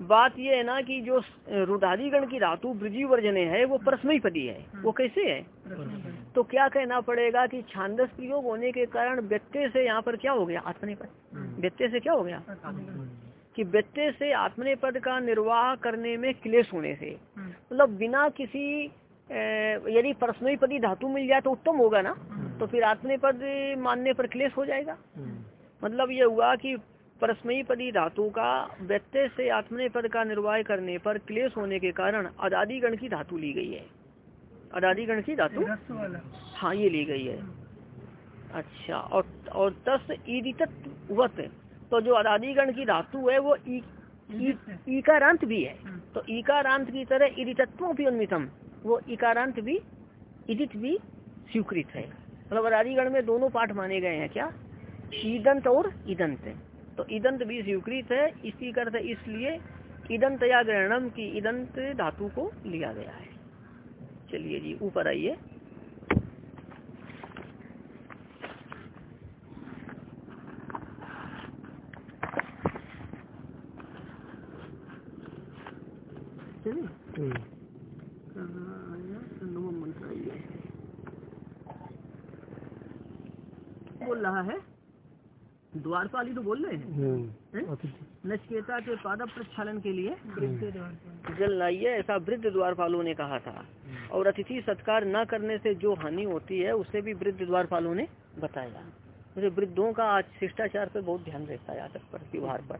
बात ये है ना कि जो रुदादिगण की धातु ब्रजी वर्जने है वो परस्मयी पदी है वो कैसे है? तो क्या कहना पड़ेगा कि छांदस प्रयोग होने के कारण व्यक्ति से यहाँ पर क्या हो गया? आत्मने पद हम्म। व्यक्ति से क्या हो गया? कि व्यक्ति से आत्मने पद का निर्वाह करने में क्लेश होने से। हम्म। मतलब बिना किसी यदि परस्मयी पदी धातु मिल जाए तो उत्तम होगा ना? तो फिर आत्मनेपद मानने पर क्लेश हो जाएगा। हम्म। मतलब ये हुआ कि परस्मयी पदी धातु का व्यत्यय से आत्मने पद का निर्वाह करने पर क्लेश होने के कारण अदादिगण की धातु ली गई है। अदादिगण की धातु? हाँ ये ली गई है। अच्छा और और तस ईदितत्वत तो जो अदादिगण की धातु है वो ई, भी है। तो इकारांत की तरह ईदितत्वों भी उन्मितम वो इकारांत भी इदित भी स्वीकृत है। मतलब अदादिगण में दोनों पाठ माने गए हैं क्या? ईदंत और ईदंत। तो ईदंत भी स्वीकृत है, इसी करते इसलिए ईदंत या ग्रहणम की इदंत धातु को लिया गया है। चलिए जी, ऊपर आइए चलिए हम्म। नवम मंत्र आइए बोल रहा है द्वारपाली तो बोल रहे हैं। हम्म। हैं? नचकेता के पाद प्रक्षालन के लिए। द्वार पर। जल लाइए ऐसा वृद्ध द्वारपालों ने कहा था। और अतिथि सत्कार न करने से जो हानि होती है उसे भी वृद्ध द्वारपालों ने बताया। मुझे वृद्धों का आज शिष्टाचार पर बहुत ध्यान रहता है आदत पर व्यवहार पर।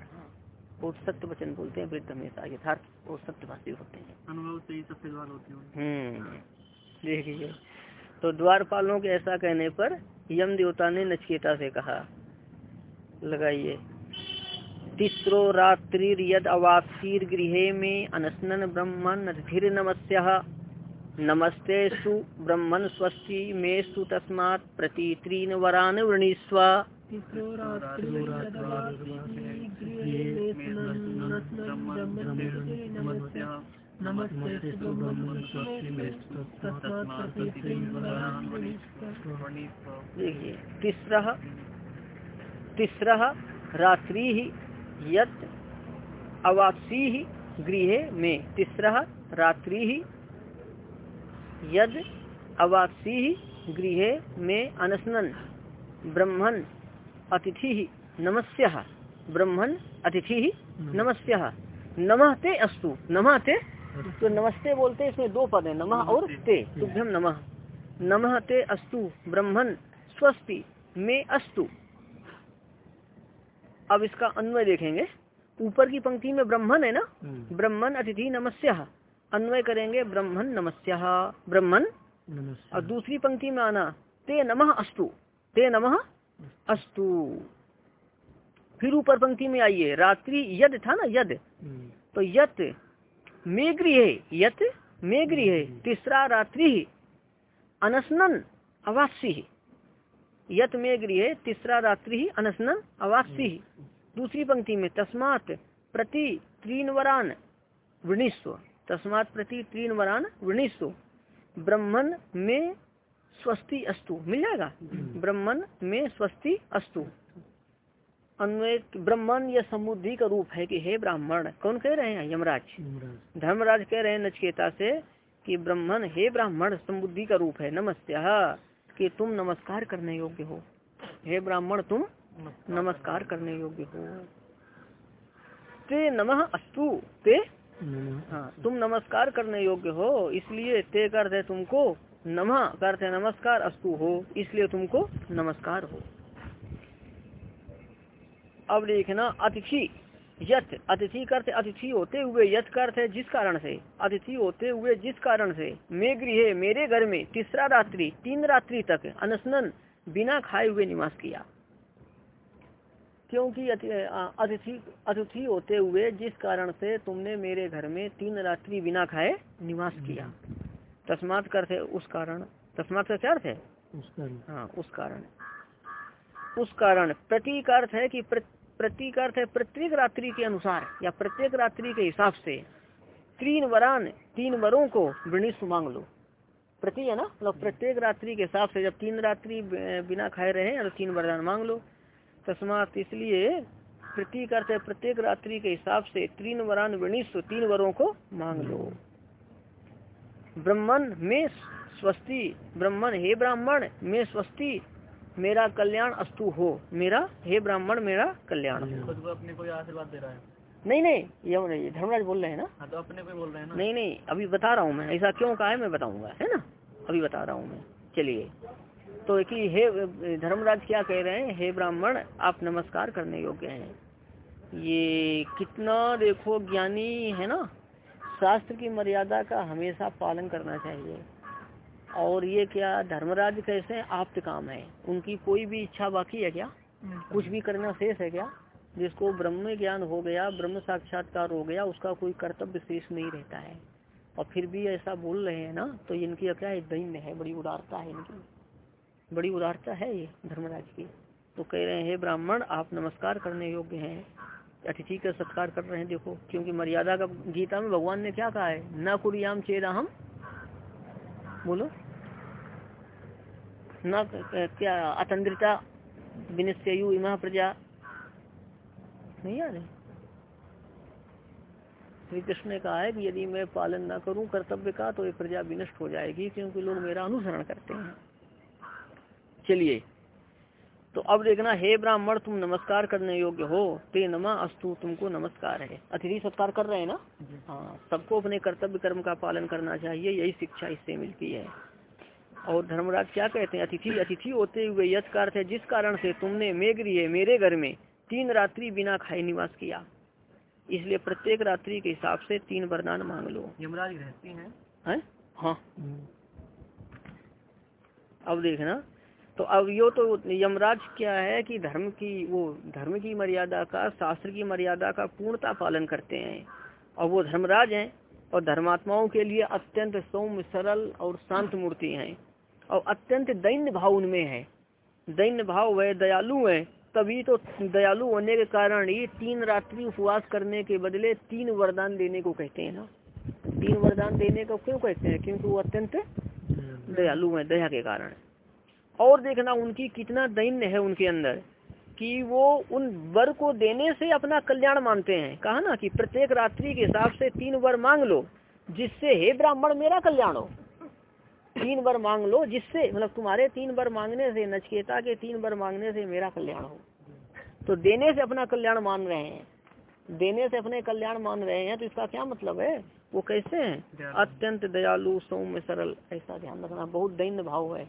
बहुत सत्य वचन बोलते हैं वृद्ध हमेशा यथार्थ और सत्यवासी होते हैं। अनुभव से ही सबसे सवाल होती है। हम्म देखिए। तो द्वारपालों के ऐसा कहने पर यम देवता ने नचकेता से कहा लगाइए। तीसरो रात्रि यद अवासीर गृह में अनस्नन ब्रह्मन धीर नमस्य नमस्ते सु ब्रह्मन स्वस्ति मे सु तस्मात् प्रति त्रीन वरान वृणीस्व। तीसरो रात्रि यदवासी गृहे में स्नन् स्नन् ब्रह्मणस्पति नमस्ते नमस्ते सुब्रह्मण्य स्वस्ति मे तस्मात् प्रति वरान् वृणीस्व। देखिए तीसरा तीसरा रात्रि ही यत अवापसी ही गृह में। तीसरा रात्रि ही यद अवापसी ही गृह में अनसनन। ब्रह्मण अतिथि नमस्य। ब्रह्मण अतिथि नमस्य। नमः ते अस्तु। नमः ते तो नमस्ते बोलते इसमें दो पद है। नमः और ते। तुभ्यम नमः। नमः ते अस्तु। ब्रह्मण स्वस्ति। में अस्तु। अब इसका अन्वय देखेंगे। ऊपर की पंक्ति में ब्रह्मन है ना? हम्म। ब्रह्मन अतिथि नमस्य। अन्वय करेंगे ब्रह्मन नमस्य। ब्रह्मन। और दूसरी पंक्ति में आना ते नमः अस्तु। ते नमः अस्तु। फिर ऊपर पंक्ति में आइए। रात्रि यद था ना? यद। हम्म। तो यत मे गृह यत मे गृह तीसरा रात्रि अनसनन अवासी यत में गृह तीसरा रात्रि अनसनन अवासी दूसरी पंक्ति में तस्मात प्रति तीन वरान वृणीस्व तस्मात प्रति तीन वरान वृणीस्व ब्रह्मन में स्वस्ति अस्तु। मिल जाएगा? ब्रह्मन में स्वस्ति अस्तु। अन्वय ब्रह्मन यह समुद्धि का रूप है कि हे ब्राह्मण कौन कह रहे हैं? यमराज। यमराज। धर्मराज कह रहे हैं नचकेता से कि ब्राह्मण हे ब्राह्मण समुद्धि का रूप है। नमस्ते कि तुम नमस्कार करने योग्य हो। हे ब्राह्मण तुम नमस्कार करने योग्य हो। ते नमः अस्तु ते? हाँ तुम नमस्कार करने योग्य हो इसलिए ते करते तुमको नमः करते नमस्कार अस्तु हो इसलिए तुमको नमस्कार हो। अब देखना अतिथि यथ अतिथि करते अतिथि होते हुए यथ करते जिस कारण से? अतिथि होते हुए जिस कारण से? मैं गृह मेरे घर में तीसरा रात्रि तीन रात्रि तक अनशनन बिना खाए हुए निवास किया। क्योंकि अतिथि अतिथि होते हुए जिस कारण से तुमने मेरे घर में तीन रात्रि बिना खाए निवास किया। तस्मात करते उस कारण। तस्मात का क्या अर्थ है हाँ उस कारण। उस कारण प्रति का अर्थ है कि प्रति का अर्थ है प्रत्येक रात्रि के अनुसार, या प्रत्येक रात्रि के हिसाब से, तीन वरान, तीन वरों को वृणिस्व मांग लो। प्रति है ना? मतलब प्रत्येक रात्रि के हिसाब से जब तीन रात्रि बिना खाए रहे तो तीन वरदान मांग लो। तस्मात इसलिए प्रति का अर्थ है प्रत्येक रात्रि के हिसाब से तीन वरान वृणिस्व तीन वरों को मांग लो। ब्राह्मण में स्वस्ति ब्राह्मण हे ब्राह्मण, में स्वस्ति मेरा कल्याण अस्तु हो। मेरा हे ब्राह्मण मेरा कल्याण। खुद को अपने को आशीर्वाद दे रहा है? नहीं नहीं ये नहीं धर्मराज बोल रहे हैं ना? हाँ तो अपने को बोल रहे हैं ना? नहीं नहीं अभी बता रहा हूँ मैं। ऐसा क्यों कहा है मैं बताऊँगा है ना? अभी बता रहा हूँ मैं। चलिए। तो कि हे धर्मराज क्या कह रहे हैं? हे ब्राह्मण आप नमस्कार करने योग्य हैं। ये कितना देखो ज्ञानी है ना? शास्त्र की मर्यादा का हमेशा पालन करना चाहिए। और ये क्या धर्मराज कैसे आप्त काम है? उनकी कोई भी इच्छा बाकी है क्या? कुछ भी करना शेष है क्या? जिसको ब्रह्म ज्ञान हो गया ब्रह्म साक्षात्कार हो गया उसका कोई कर्तव्य शेष नहीं रहता है। और फिर भी ऐसा बोल रहे हैं ना तो इनकी क्या है दैन्य है बड़ी उदारता है इनकी। बड़ी उदारता है ये धर्मराज की। तो कह रहे हैं ब्राह्मण आप नमस्कार करने योग्य हैं। अतिथि का सत्कार कर रहे हैं देखो क्योंकि मर्यादा का गीता में भगवान ने क्या कहा है? न कुरियाम चेदा हम बोलो। न, क्या, अतंद्रिता विनिश्चयु प्रजा। नहीं याद है श्री कृष्ण ने कहा है कि यदि मैं पालन ना करूँ, कर्तव्य का तो ये प्रजा विनष्ट हो जाएगी, क्योंकि लोग मेरा अनुसरण करते हैं। चलिए तो अब देखना हे ब्राह्मण तुम नमस्कार करने योग्य हो। ते नमा अस्तु तुमको नमस्कार है। अतिथि सत्कार कर रहे हैं ना? हाँ सबको अपने कर्तव्य कर्म का पालन करना चाहिए यही शिक्षा इससे मिलती है। और धर्मराज क्या कहते हैं? अतिथि अतिथि होते हुए यथ का अर्थ है जिस कारण से तुमने मेघ मेरे घर में तीन रात्रि बिना खाए निवास किया। इसलिए प्रत्येक रात्रि के हिसाब से तीन वरदान मांग लो। यमराज रहती हैं। है? हाँ। अब देखना तो अब यो तो यमराज क्या है कि धर्म की, वो धर्म की मर्यादा का, शास्त्र की मर्यादा का पूर्णता पालन करते हैं और वो धर्मराज हैं और धर्मात्माओं के लिए अत्यंत सौम्य, सरल और शांत मूर्ति हैं और अत्यंत दैन्य भाव उनमें है। दैन्य भाव है, दयालु है। तभी तो दयालु होने के कारण ही तीन रात्रि उपवास करने के बदले तीन वरदान देने को कहते हैं ना। तीन वरदान देने को क्यों कहते हैं? क्योंकि वो अत्यंत दयालु है, दया के कारण। और देखना उनकी कितना दैन्य है उनके अंदर कि वो उन वर को देने से अपना कल्याण मानते हैं। कहा ना कि प्रत्येक रात्रि के हिसाब से तीन वर मांग लो जिससे हे ब्राह्मण मेरा कल्याण हो। तीन वर मांग लो जिससे मतलब तुम्हारे तीन वर मांगने से नचकेता के तीन वर मांगने से मेरा कल्याण हो। तो देने से अपना कल्याण मान रहे हैं। देने से अपने कल्याण मान रहे हैं तो इसका क्या मतलब है? वो कैसे हैं? अत्यंत दयालु सौम्य सरल ऐसा ध्यान रखना बहुत दैन्य भाव है।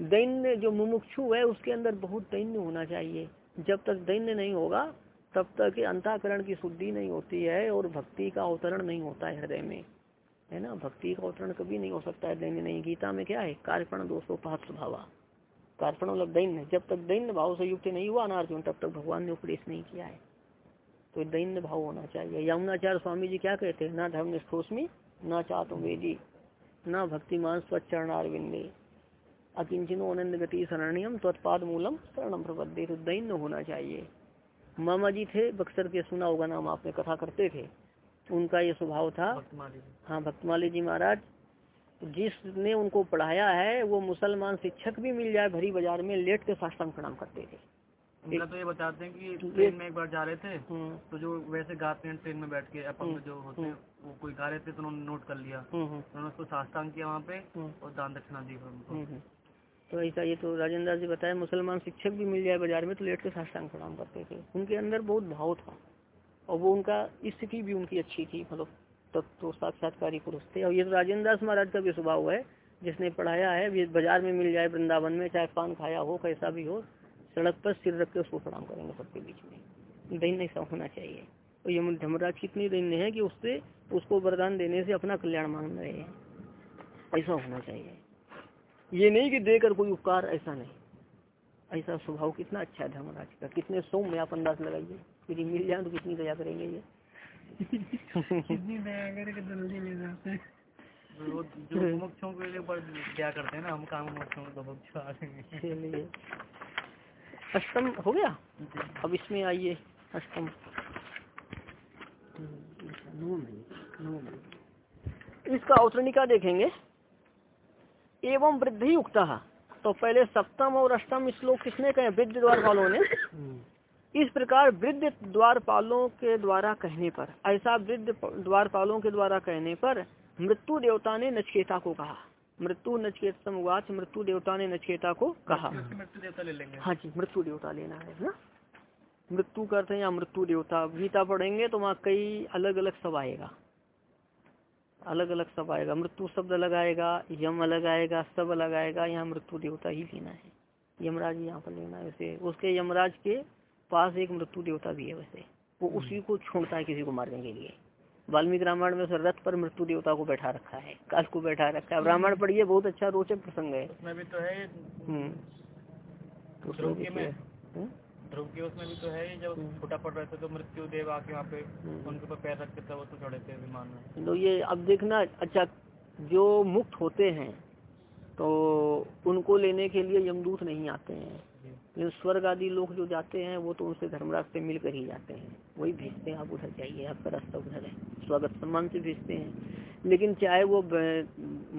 दैन्य जो मुमुक्षु है, उसके अंदर बहुत दैन्य होना चाहिए। जब तक दैन्य नहीं होगा, तब तक अंताकरण की शुद्धि नहीं होती है और भक्ति का अवतरण नहीं होता है हृदय में। है ना? भक्ति का अवतरण कभी नहीं हो सकता है दैन्य नहीं। गीता में क्या है? कार्यपण दोषो पाप स्वभाव। कार्यपण मतलब दैन्य। जब तक दैन्य भाव से युक्त नहीं हुआ ना अर्जुन, तब तक भगवान ने उपदेश नहीं किया है। तो दैन्य भाव होना चाहिए। यमुनाचार्य स्वामी जी क्या कहते हैं? ना धर्म निष्ठोषमी न चाहतुम वेदी न भक्तिमान स्वचरणार विंदे अकिंचनो आनंद गति शरणियम तत्पाद मूलम शरणम प्रबद्धे तो दैन्य होना चाहिए। मामा जी थे बक्सर के सुना होगा नाम आपने कथा करते थे। उनका ये स्वभाव था। हाँ भक्तमाली जी महाराज जिसने उनको पढ़ाया है वो मुसलमान शिक्षक भी मिल जाए भरी बाज़ार में लेट के साष्टांग प्रणाम करते थे। तो ये बताते हैं कि ट्रेन में एक बार जा रहे थे हम्म। तो जो वैसे गाते हैं ट्रेन में बैठ के अपंग हम्म। जो होते हैं वो कोई गा रहे थे तो उन्होंने नोट कर लिया। हम्म, उन्होंने उसको साष्टांग किया वहाँ पे और दान दक्षिणा दी उनको। तो ऐसा ये तो राजेंद्र जी बताया मुसलमान शिक्षक भी मिल जाए बाज़ार में तो लेट के साष्टांग प्रणाम करते थे। उनके अंदर बहुत भाव था और वो उनका स्थिति भी उनकी अच्छी थी मतलब तब तो साक्षात्कारी पुरुष थे। और ये तो राजेंद्र दास महाराज का भी स्वभाव है, जिसने पढ़ाया है बाज़ार में मिल जाए वृंदावन में, चाहे पान खाया हो, कैसा भी हो, सड़क पर सिर रख के उसको प्रणाम करेंगे सबके बीच में। दैन्य ऐसा होना चाहिए। और ये धर्मराज कितनी दैन्य है कि उससे, उसको वरदान देने से अपना कल्याण मांग रहे हैं। ऐसा होना चाहिए। ये नहीं कि देकर कोई उपकार ऐसा नहीं। ऐसा स्वभाव कितना अच्छा है धर्मराज का। कितने सौम्य आप अंदाज लगाइए। यदि मिल जाए तो कितनी दया करेंगे ये। कितनी दया करके जल्दी मिल जाते हैं। जो मोक्षों के लिए पर क्या करते हैं ना हम काम मोक्षों को चलिए। अष्टम हो गया? अब इसमें आइए अष्टम। इसका अवतरणिका देखेंगे? एवं वृद्धि युक्त तो पहले सप्तम और अष्टम श्लोक किसने कहे? वृद्ध द्वारपालों ने। इस प्रकार वृद्ध द्वारपालों के द्वारा कहने पर ऐसा वृद्ध द्वारपालों के द्वारा कहने पर मृत्यु देवता ने नचकेता को कहा। मृत्यु नचकेत वाच मृत्यु देवता ने नचकेता को कहा। मृत्यु देवता ले लेंगे। हाँ जी मृत्यु देवता लेना है ना? मृत्यु करते हैं या मृत्यु देवता गीता पढ़ेंगे तो वहाँ कई अलग अलग सब आएगा। अलग अलग सब आएगा। मृत्यु शब्द लगाएगा यम अलग आएगा सब अलग आएगा यहाँ मृत्यु देवता ही लेना है। यमराज यहाँ पर लेना है वैसे। उसके यमराज के पास एक मृत्यु देवता भी है वैसे। वो उसी को छोड़ता है किसी को मारने के लिए। वाल्मीकि रामायण में उसे रथ पर मृत्यु देवता को बैठा रखा है काल को बैठा रखा है। रामायण पढ़िए बहुत अच्छा रोचक प्रसंग है। उसमें भी तो है हम्म। ध्रुव के उसमें भी तो है जब। छोटा पड़ रहे थे तो मृत्यु देव आके वहाँ पे हम्म। उनके ऊपर पैर रखते थे वो तो चढ़े थे विमान में। तो ये अब देखना अच्छा जो मुक्त होते हैं तो उनको लेने के लिए यमदूत नहीं आते हैं। लेकिन स्वर्ग आदि लोग जो जाते हैं वो तो उनसे धर्मराज से मिलकर ही जाते हैं। वही भेजते हैं आप उधर जाइए आपका रास्ता उधर है। स्वागत सम्मान से भेजते हैं। लेकिन चाहे वो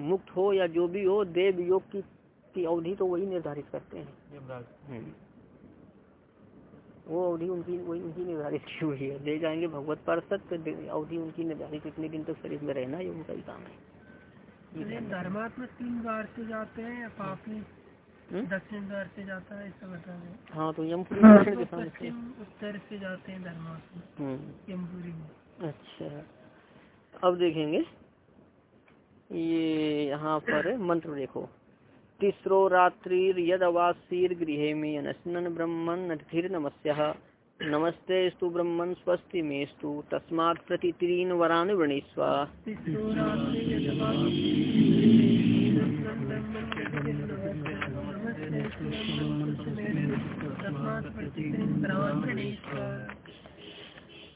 मुक्त हो या जो भी हो देव योग की, की अवधि तो वही निर्धारित करते हैं। हम्म। वो अवधि उनकी वही उनकी निर्धारित की हुई है। ले जाएँगे भगवत पार्षद अवधि उनकी निर्धारित कितने दिन तक शरीर में रहना ये उनका ही काम है। धर्मात्मा तीन बार से जाते हैं या पापी हम्म? दक्षिण द्वार से जाता है ऐसा बता दें हाँ तो यमपुरी दक्षिण दिशा में उत्तर से जाते हैं धर्मात्मा। हम्म, यमपुरी में। अच्छा। अब देखेंगे। ये यहाँ पर मंत्र देखो। तीसरो रात्रि यद अवासीर गृह में अनशन ब्रह्मन नमस्य नमस्ते स्तु ब्रह्मन, स्वस्ति में स्तु। तस्मात् प्रति तीन वरान वृणीस्व।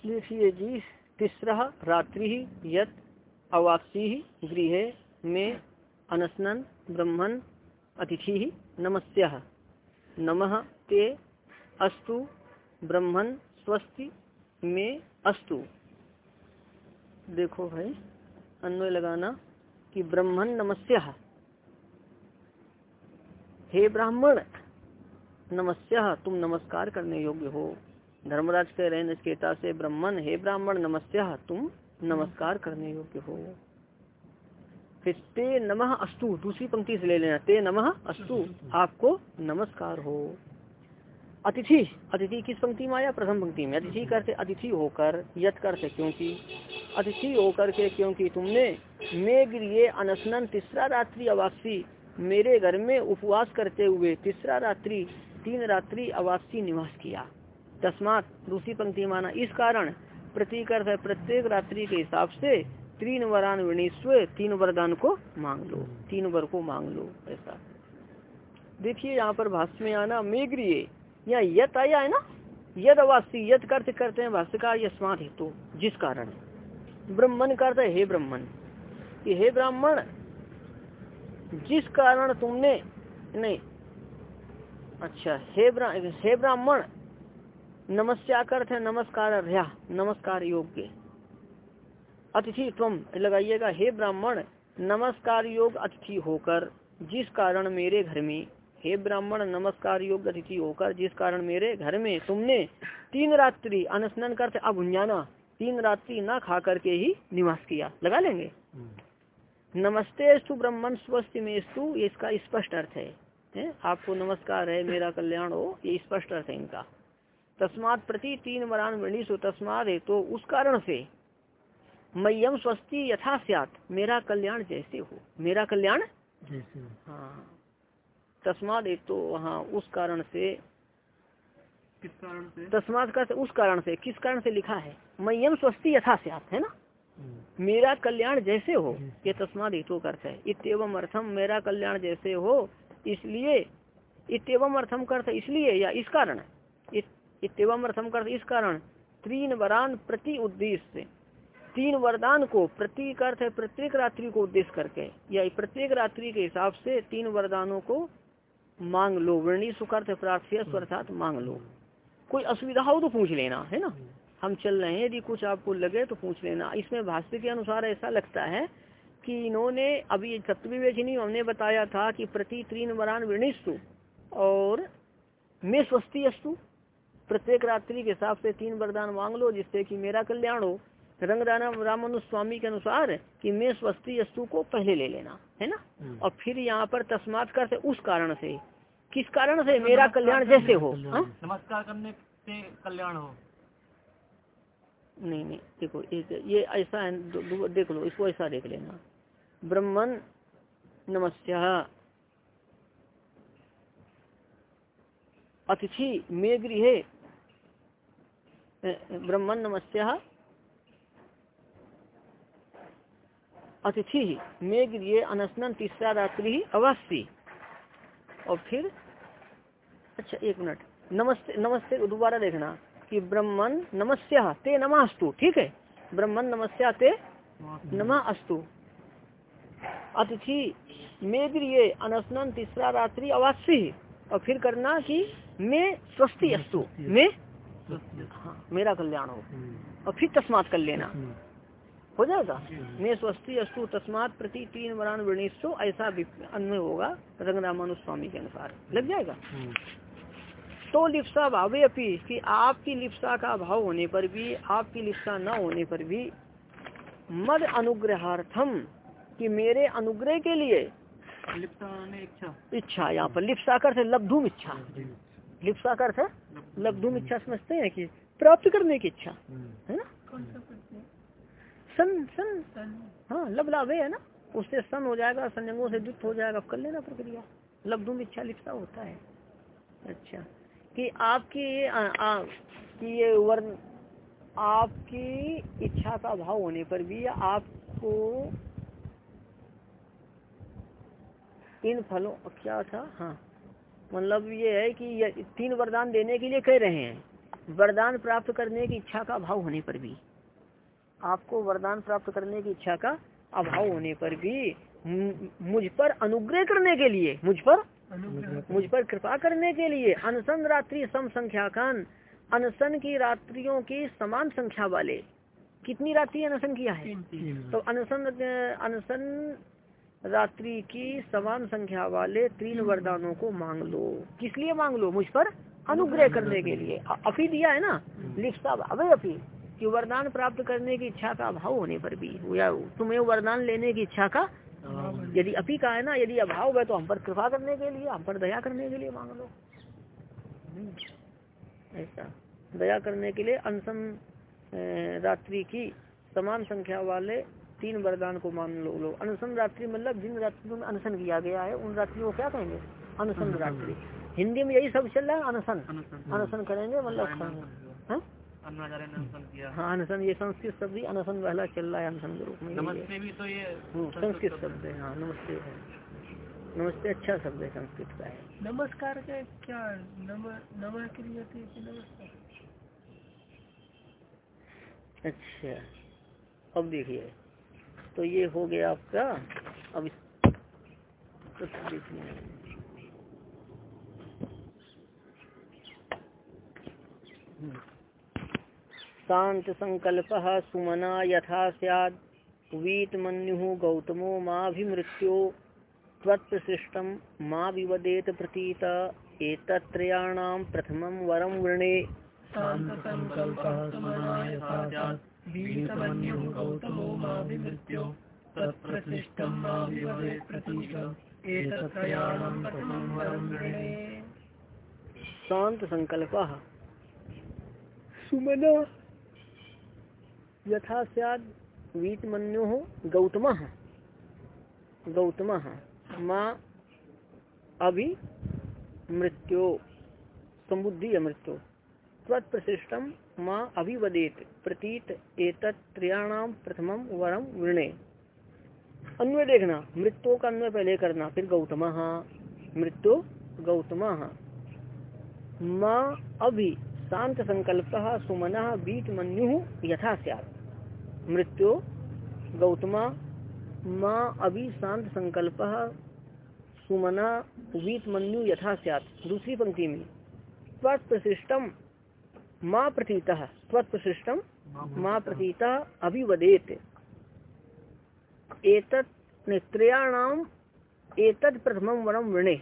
देखिए जी, तीसरा रात्रि यत अवासी गृह में अनशनन ब्रह्मण अतिथि नमस्य नमः ते अस्तु ब्रह्मण स्वस्ति, में अस्तु। देखो भाई, अन्वय लगाना कि ब्रह्मण नमस्य। हे ब्राह्मण, नमस्य, तुम नमस्कार करने योग्य हो। धर्मराज कह रहे नचकेता से ब्राह्मण हे ब्राह्मण, नमस्य, तुम नमस्कार करने योग्य हो। फिर ते नमः अस्तु, दूसरी पंक्ति से ले लेना, ते नमः अस्तु, आपको नमस्कार हो। अतिथि अतिथि किस पंक्ति में आया? प्रथम पंक्ति में। अतिथि करते अतिथि होकर यथ करते क्योंकि। अतिथि होकर के क्योंकि तुमने मेघ अनशनन तीसरा रात्रि अवासी, मेरे घर में उपवास करते हुए तीसरा रात्रि, तीन रात्रि अवासी निवास किया। तस्मात दूसरी पंक्ति माना इस कारण प्रतीक प्रत्येक रात्रि के हिसाब से तीन वरान विणीस्व तीन वरदान को मांग लो तीन वर को मांग लो ऐसा। देखिए यहाँ पर भाष्य में आना मेघ्रिय यहाँ यत आया है ना? यद अवासी यद करते करते हैं भाष्यकार यस्मात हेतु तो जिस कारण? ब्रह्मन करते हे ब्रह्मन। कि हे ब्राह्मण जिस कारण तुमने नहीं अच्छा हे ब्रा हे ब्राह्मण नमस्या अर्थ है नमस्कार अर्या नमस्कार योग्य। अतिथि तुम लगाइएगा हे ब्राह्मण नमस्कार योग अतिथि होकर जिस कारण मेरे घर में हे ब्राह्मण नमस्कार योग्य अतिथि होकर जिस कारण मेरे घर में तुमने तीन रात्रि अनस्नन करते अभुंजाना तीन रात्रि न खा करके ही निवास किया। लगा लेंगे? नमस्ते स्तु ब्रह्मन स्वस्थ में स्तु इसका स्पष्ट अर्थ है। है? आपको नमस्कार है मेरा कल्याण हो ये स्पष्ट अर्थ है इनका। तस्मात प्रति तीन वरान वर्णी सो तस्मात है तो उस कारण से मयम स्वस्ति यथा स्यात मेरा कल्याण जैसे हो। मेरा कल्याण हाँ। तस्मात एक तो हाँ उस कारण से किस कारण से? तस्मात का उस कारण से। किस कारण से लिखा है? मयम स्वस्ति यथा स्यात है ना? मेरा कल्याण जैसे हो। ये तस्मात हेतु अर्थ है। इतम अर्थम मेरा कल्याण जैसे हो इसलिए इतम अर्थम अर्थ इसलिए या इस कारण? इतम अर्थम अर्थ इस कारण। त्रीन वरान प्रति उद्देश्य। तीन वरदान को प्रति अर्थ है, प्रत्येक रात्रि को उद्देश्य करके। या प्रत्येक रात्रि के हिसाब से तीन वरदानों को मांग लो वर्णी सुखार्थ प्रार्थ्य अर्थात मांग लो। कोई असुविधा हो तो पूछ लेना, है ना? हम चल रहे हैं, यदि कुछ आपको लगे तो पूछ लेना। इसमें भाष्य के अनुसार ऐसा लगता है कि इन्होंने, अभी सप्तविवेचनी हमने बताया था कि प्रति तीन वरान वृणिस्तु और मैं स्वस्ति अस्तु। प्रत्येक रात्रि के हिसाब से तीन वरदान मांग लो, जिससे कि मेरा कल्याण हो। रंगदाना रामनु स्वामी के अनुसार कि मैं स्वस्ति अस्तु को पहले ले लेना है ना? हम्म। और फिर यहाँ पर तस्मात कर उस कारण से। किस कारण से? मेरा कल्याण जैसे हो हाँ? नमस्कार करने से कल्याण हो। नहीं नहीं देखो एक ये ऐसा है देख लो इसको ऐसा देख लेना। ब्रह्मन नमस्या। अतिथि मे गृह ब्रह्मन नमस्या। अतिथि मे गृह अनशन तीसरा रात्रि ही अवश्य। और फिर अच्छा एक मिनट। नमस्ते नमस्ते दोबारा देखना कि ब्रह्मन नमस्या ते नमास्तु ठीक है? ब्रह्मन नमस्या ते नमा अस्तु अतिथि मे गृह अनशन तीसरा रात्रि अवासी और फिर करना कि मैं स्वस्थी अस्तु। मैं? हाँ मेरा कल्याण हो। और फिर तस्मात कर लेना। हो जाएगा। मैं स्वस्थी अस्तु तस्मात प्रति तीन वरान वर्णिशो ऐसा अन्य होगा रंगरामानु स्वामी के अनुसार। लग जाएगा? तो लिप्सा भावे अपी कि आपकी लिप्सा का भाव होने पर भी आपकी लिप्सा न होने पर भी मद अनुग्रहार्थम कि मेरे अनुग्रह के लिए इच्छा। इच्छा यहाँ पर लिप्सा कर से लब्धुम इच्छा। लिप्सा कर से लब्धुम इच्छा समझते हैं कि प्राप्त करने की इच्छा है ना? सन सन। हाँ लब लाभे है ना। उससे सन हो जाएगा संजंगों से दुख हो जाएगा कर लेना प्रक्रिया। लब्धुम इच्छा लिप्सा होता है। अच्छा। कि आपकी कि ये वर्ण आपकी इच्छा का भाव होने पर भी आपको इन फलों क्या था? हाँ। मतलब ये है कि ये तीन वरदान देने के लिए कह रहे हैं। वरदान प्राप्त करने की इच्छा का भाव होने पर भी। आपको वरदान प्राप्त करने की इच्छा का अभाव होने पर भी मुझ पर अनुग्रह करने के लिए मुझ पर? मुझ पर कृपा करने के लिए अनशन रात्रि सम संख्याकान अनशन की रात्रियों की समान संख्या वाले। कितनी रात्रि अनशन किया है? तो अनशन अनशन रात्रि की समान संख्या वाले तीन वरदानों को मांग लो। किस लिए मांग लो? मुझ पर अनुग्रह करने के लिए। अफी दिया है ना? लिप्सा भावे अफी कि वरदान प्राप्त करने की इच्छा का अभाव होने पर भी या तुम्हें वरदान लेने की इच्छा का यदि अपी का है ना यदि अभाव है तो हम पर कृपा करने के लिए हम पर दया करने के लिए मांग लो। ऐसा। दया करने के लिए अनशन रात्रि की समान संख्या वाले तीन वरदान को मान लो लो। अनशन रात्रि मतलब जिन रात्रियों में अनशन किया गया है उन रात्रियों को क्या कहेंगे? अनशन रात्रि। हिंदी में यही सब चल रहा है अनशन। अनशन। करेंगे मतलब हाँ अनशन ये संस्कृत शब्द ही अनशन वाला चल रहा है अनशन के रूप में। नमस्ते भी तो ये हम्म, संस्कृत शब्द है। हाँ नमस्ते है। नमस्ते अच्छा शब्द है संस्कृत का। है नमस्कार का क्या नमस्कार? अच्छा अब देखिए तो ये हो गया आपका अब तो देखिए Hmm. शांत संकल्प सुमना यथा सैद वीत मनु गौतमो माभिमृत्यो। त्वत्प्रशिष्टम माँ विवदेत प्रतीत। एतत्रयाणाम प्रथमम वरम वृणे। शांत संकल्प सुमना। यथा सद वीतमन्यु गौतम। गौतम। माँ अभी मृत्यु। समुद्धि मृत्यु। तत्प्रशिष्टम माँ अभिवदेत। प्रतीत एतत् त्रयाणाम प्रथमम वरम वृणे। अन्वय देखना। मृत्यु का अन्वय पहले करना। फिर गौतम। मृत्यु गौतम। माँ अभी शांत संकल्प सुमन बीट मनु यथा सैत मृत्यु, गौतमा, माँ अभी शांत संकल्प सुमना वीत मनु यथा सैत दूसरी पंक्ति में त्वत्प्रशिष्टम माँ प्रतीत त्वत्प्रशिष्टम माँ प्रतीत अभिवदेत। एतत् त्रयाणाम एतद प्रथमम वरम वृणे।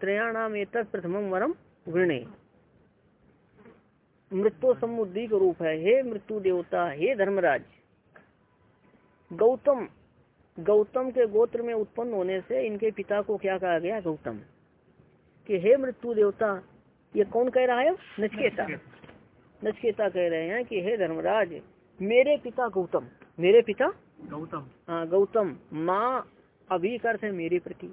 त्रयाणाम एतद प्रथमम वरम वृणे। मृत्यु समुद्धि का रूप है। हे मृत्यु देवता हे धर्मराज। गौतम गौतम के गोत्र में उत्पन्न होने से इनके पिता को क्या कहा गया? गौतम। कि हे मृत्यु देवता ये कौन कह रहा है? नचकेता। नचकेता। कह रहे हैं कि हे धर्मराज मेरे पिता गौतम। मेरे पिता? गौतम। हाँ गौतम। माँ अभी कर है मेरे प्रति।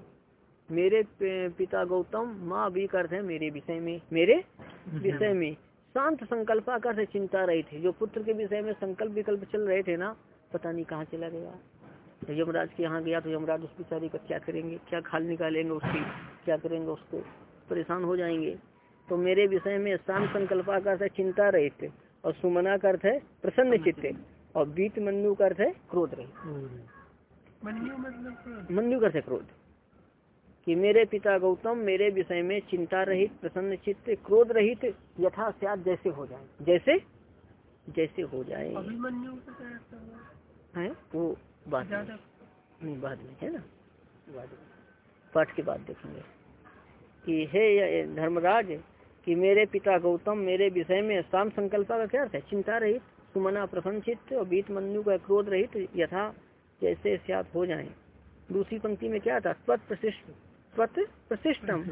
मेरे पिता गौतम माँ अभी अर्थ है मेरे विषय में। मेरे विषय में। शांत संकल्पा कर चिंता रहे थे। जो पुत्र के विषय में संकल्प विकल्प चल रहे थे ना पता नहीं कहाँ चला गया। तो यमराज के यहाँ गया तो यमराज उस बिचारी का क्या करेंगे? क्या खाल निकालेंगे उसकी? क्या करेंगे उसको? परेशान हो जाएँगे। तो मेरे विषय में शांत संकल्पा का अर्थ है चिंता रहित और सुमना का अर्थ है प्रसन्न चित्त और बीत मनु का अर्थ है क्रोध रहित मनु का अर्थ है क्रोध। कि मेरे पिता गौतम मेरे विषय में चिंता रहित प्रसन्न चित्त क्रोध रहित यथा जैसे हो जाए। जैसे? जैसे हो जाए। है? वो बात नहीं। बाद में है ना? बाद में पाठ के बाद देखेंगे। कि हे धर्मराज कि मेरे पिता गौतम मेरे विषय में शाम संकल्पा का क्या अर्थ है? चिंता रहित सुमना प्रसन्न चित्त और बीत मनु का क्रोध रहित यथा जैसे स्यात हो जाए। दूसरी पंक्ति में क्या था? स्वत स्वत प्रशिष्टम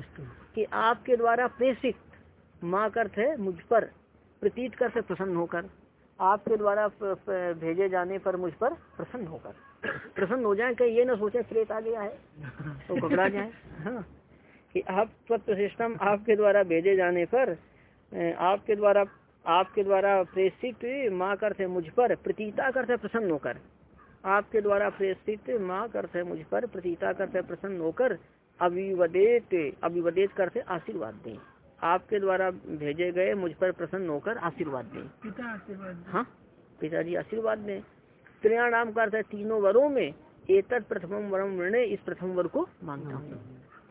कि आपके द्वारा प्रेषित माँ अर्थ है मुझ पर प्रतीत कर से प्रसन्न होकर आपके द्वारा भेजे जाने पर मुझ पर प्रसन्न होकर। प्रसन्न हो जाए कहीं ये ना सोचे प्रेत आ गया है तो घबरा जाए। हाँ कि आप प्रतिष्ठम आपके द्वारा भेजे जाने पर आपके द्वारा आपके द्वारा प्रेषित माँ करते मुझ पर प्रतीता करते प्रसन्न होकर। आपके द्वारा प्रेषित माँ करते मुझ पर प्रतीता करते प्रसन्न होकर अभिवदेत अभिवदेत करते आशीर्वाद दें। आपके द्वारा भेजे गए मुझ पर प्रसन्न होकर आशीर्वाद दें। पिता आशीर्वाद हाँ पिताजी आशीर्वाद दें। नाम करते तीनों वरों में एक प्रथम वरम वर्ण इस प्रथम वर को माँगता हूँ।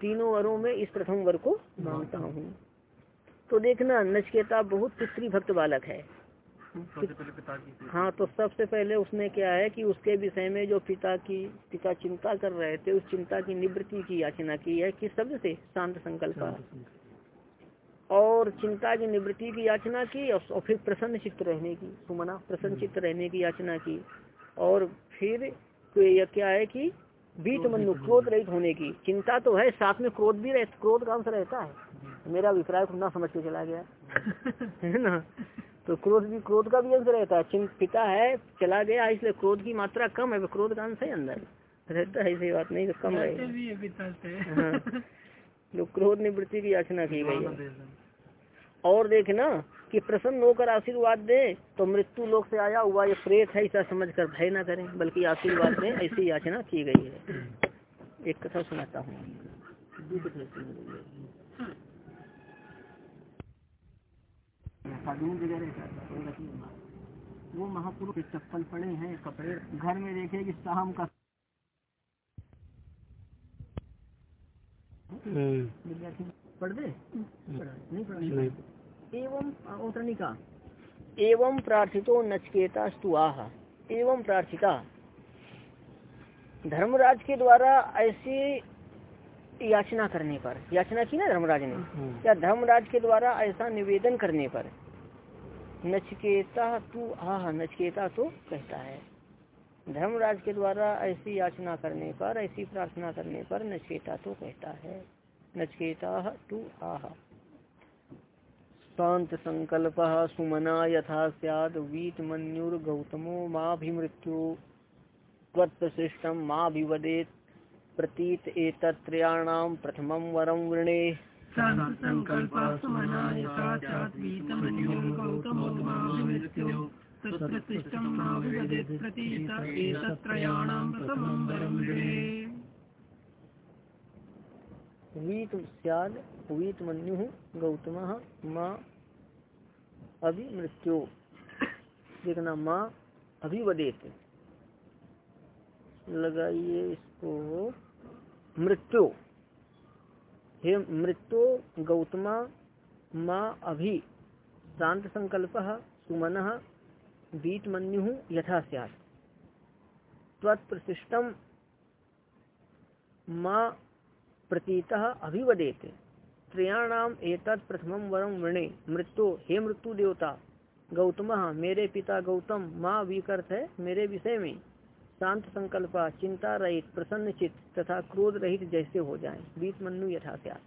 तीनों वरों में इस प्रथम वर को माँगता हूँ। तो देखना नचकेता बहुत पितृ भक्त बालक है। हाँ तो सबसे पहले उसने क्या है कि उसके विषय में जो पिता की पिता चिंता कर रहे थे उस चिंता की निवृत्ति की याचना की है किस शब्द से शांत संकल्प। और चिंता की निवृत्ति की याचना की और फिर प्रसन्न चित्त रहने की सुमना प्रसन्न चित्त रहने की याचना की। और फिर यह क्या है कि बीत मनु क्रोध रहित होने की। चिंता तो है साथ में क्रोध भी क्रोध काम से रहता है। मेरा अभिप्राय खुद ना समझ के चला गया। है ना? तो क्रोध भी क्रोध का भी अंश रहता है। चिंत पिता है चला गया इसलिए क्रोध की मात्रा कम है क्रोध का अंश है अंदर। रहता है ऐसी बात नहीं कम रहेगा हाँ तो क्रोध निवृत्ति की याचना की गई है और देखना कि प्रसन्न होकर आशीर्वाद दे तो मृत्यु लोक से आया हुआ ये प्रेत है ऐसा समझ कर भय न करें बल्कि आशीर्वाद दे ऐसी याचना की गई है। एक कथा सुनाता हूँ। वो महापुरुष चप्पल पड़े हैं कपड़े घर में देखे कि शाम का पढ़ दे? एवं औतरणिका। एवं प्रार्थितो नचकेता स्तुआह एवं प्रार्थिता। धर्मराज के द्वारा ऐसी याचना करने पर। याचना की ना धर्मराज ने? या धर्मराज के द्वारा ऐसा निवेदन करने पर? नचकेता तू आह नचकेता तो कहता है। धर्मराज के द्वारा ऐसी याचना करने पर ऐसी प्रार्थना करने पर नचकेता तो कहता है। नचकेता तू आह शांत संकल्प सुमना यथा सद वीत मनुर गौतमो माँ भी मृत्यु माँ भी वदेत प्रतीत एतत्रयाणाम प्रथमं वरम वृणे। वीत स्याद वीत मनु गौतम माँ अभी मृत्यु देखना माँ अभिवदेत। लगाइए इसको। मृत्यु। हे मृत्यु, गौतमा, माँ, अभि, शांत संकल्प, सुमन बीत मनु यथा सत्प्रशिष्टम माँ प्रतीत अभिवदेत। त्रयाणाम एतत् प्रथम वरम वृणे। मृत्यु, हे मृत्यु देवता गौतम, मेरे पिता गौतम, माँ विकर्थ है मेरे विषय में। शांत संकल्प, चिंता रहित, प्रसन्न चित्त तथा क्रोध रहित जैसे हो जाए। बीत मनु यथास्यात।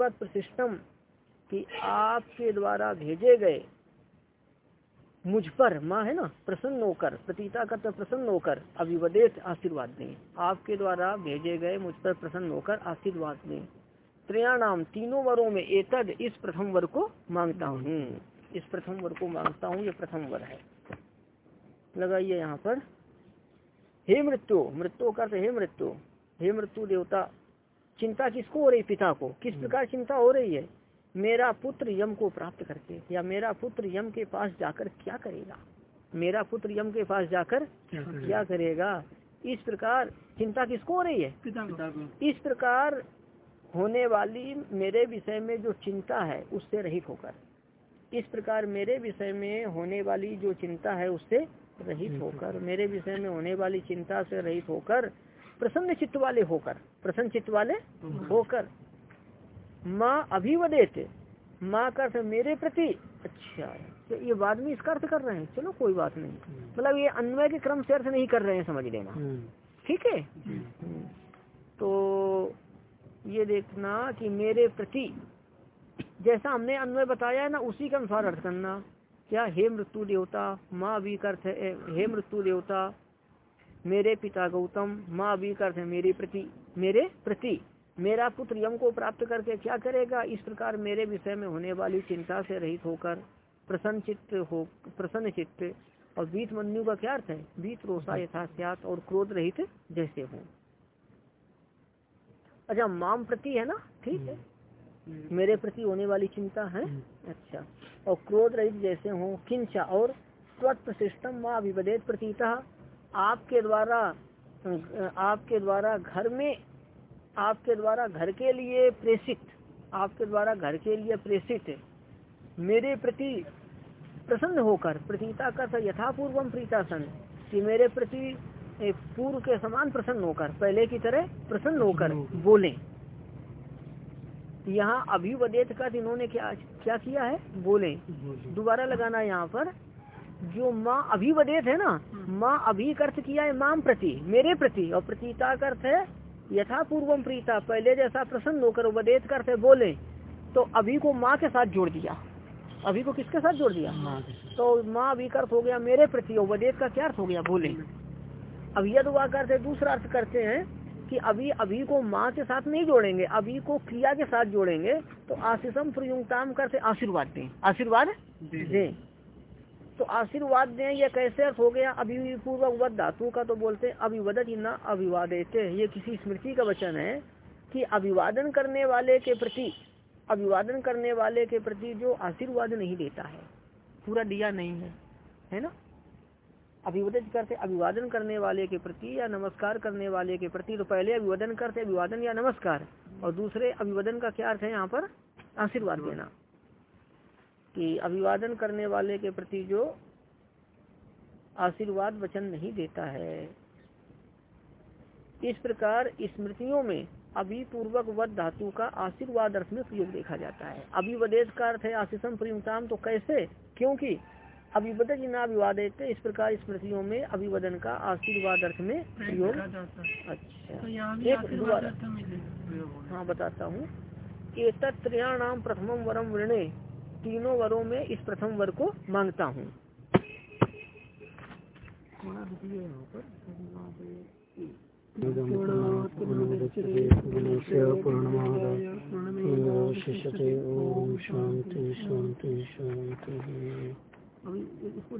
प्रशिष्टम कि आपके द्वारा भेजे गए मुझ पर, माँ, है ना, प्रसन्न होकर प्रतीता करते प्रसन्न होकर अभिवदेश आशीर्वाद दें। आपके द्वारा भेजे गए मुझ पर प्रसन्न होकर आशीर्वाद दें। त्रयाणाम, तीनों वरों में एतद इस प्रथम वर को माँगता हूँ। इस प्रथम वर को माँगता हूँ, ये प्रथम वर है। लगाइए यहाँ पर। हे मृत्यु मृत्यु करते हे मृत्यु हे मृत्यु देवता चिंता किसको हो रही पिता को? किस प्रकार चिंता हो रही है? मेरा पुत्र यम को प्राप्त करके या मेरा पुत्र यम के पास जाकर क्या करेगा? मेरा पुत्र यम के पास जाकर क्या करेगा? इस प्रकार चिंता किसको हो रही है? पिता को। इस प्रकार होने वाली मेरे विषय में जो चिंता है उससे रहित होकर इस प्रकार मेरे विषय में होने वाली जो चिंता है उससे रहित होकर मेरे विषय में होने वाली चिंता से रहित होकर प्रसन्न चित्त वाले होकर प्रसन्न चित्त वाले होकर माँ अभिवदेत माँ का अर्थ मेरे प्रति अच्छा तो ये बाद में इसका अर्थ कर रहे हैं। चलो कोई बात नहीं। मतलब ये अन्वय के क्रम से अर्थ नहीं कर रहे हैं समझ लेना। ठीक है? हम्म। तो ये देखना कि मेरे प्रति जैसा हमने अन्वय बताया है ना उसी के अनुसार अर्थ करना। क्या हे मृत्यु देवता माँ अभी अर्थ है हे मृत्यु देवता मेरे पिता गौतम माँ अभी अर्थ है मेरे प्रति मेरे प्रति मेरा पुत्र यम को प्राप्त करके क्या करेगा? इस प्रकार मेरे विषय में होने वाली चिंता से रहित होकर प्रसन्न चित्त हो प्रसन्न चित्त और बीत मनु का क्या अर्थ है? बीत रोसा यथास्यात और क्रोध रहित जैसे हो। अच्छा माम प्रति है ना? ठीक है। मेरे प्रति होने वाली चिंता है? अच्छा। और क्रोध रहित जैसे हो किंचा और स्वतः माँ अभिवदेत प्रतीता। आपके द्वारा आपके द्वारा घर में आपके द्वारा घर के लिए प्रेषित आपके द्वारा घर के लिए प्रेषित मेरे प्रति प्रसन्न होकर प्रतीता का यथापूर्वम प्रीतासन कि मेरे प्रति पूर्व के समान प्रसन्न होकर पहले की तरह प्रसन्न होकर बोले। यहाँ अभिवदेत का इन्होंने क्या क्या किया है? बोले। दोबारा लगाना यहाँ पर। जो माँ अभिवदेत है ना माँ अभी अर्थ किया है माम प्रति मेरे प्रति और प्रतीता का अर्थ है यथा पूर्वम प्रीता पहले जैसा प्रसन्न होकर वदेत करते बोले। तो अभी को माँ के साथ जोड़ दिया। अभी को किसके साथ जोड़ दिया? तो माँ अभी अर्थ हो गया मेरे प्रति और वदेत का क्या अर्थ हो गया? बोले। अब यद हुआ करते दूसरा अर्थ करते हैं। कि अभी अभी को माँ के साथ नहीं जोड़ेंगे अभी को क्रिया के साथ जोड़ेंगे तो आशीषम प्रयुक्ताम करते आशीर्वाद दें। आशीर्वाद? दें। तो आशीर्वाद दें ये कैसे अर्थ हो गया? अभिपूर्वक वध धातु का तो बोलते अभिवदत न अभिवादेते। ये किसी स्मृति का वचन है कि अभिवादन करने वाले के प्रति अभिवादन करने वाले के प्रति जो आशीर्वाद नहीं देता है पूरा दिया नहीं है है ना? अभिवादित करते, अभिवादन करने वाले के प्रति या नमस्कार करने वाले के प्रति तो पहले अभिवादन करते, अभिवादन या नमस्कार। और दूसरे अभिवादन का क्या अर्थ है यहाँ पर? आशीर्वाद देना। कि अभिवादन करने वाले के प्रति जो आशीर्वाद वचन नहीं देता है। इस प्रकार स्मृतियों में अभी पूर्वक वध धातु का आशीर्वाद अर्थ में प्रयोग देखा जाता है। अभिवदेश का अर्थ है आशीषम प्रियमताम तो कैसे? क्योंकि अभिवद जिना अभिवाद इस प्रकार स्मृतियों में अभिवदन का आशीर्वाद अर्थ में प्रयोग अच्छा तो एक दोबारा हाँ बताता हूँ त्रयाणाम प्रथम वरम वृणे तीनों वरों में इस प्रथम वर को माँगता हूँ शांति शांति शांति अभी इसको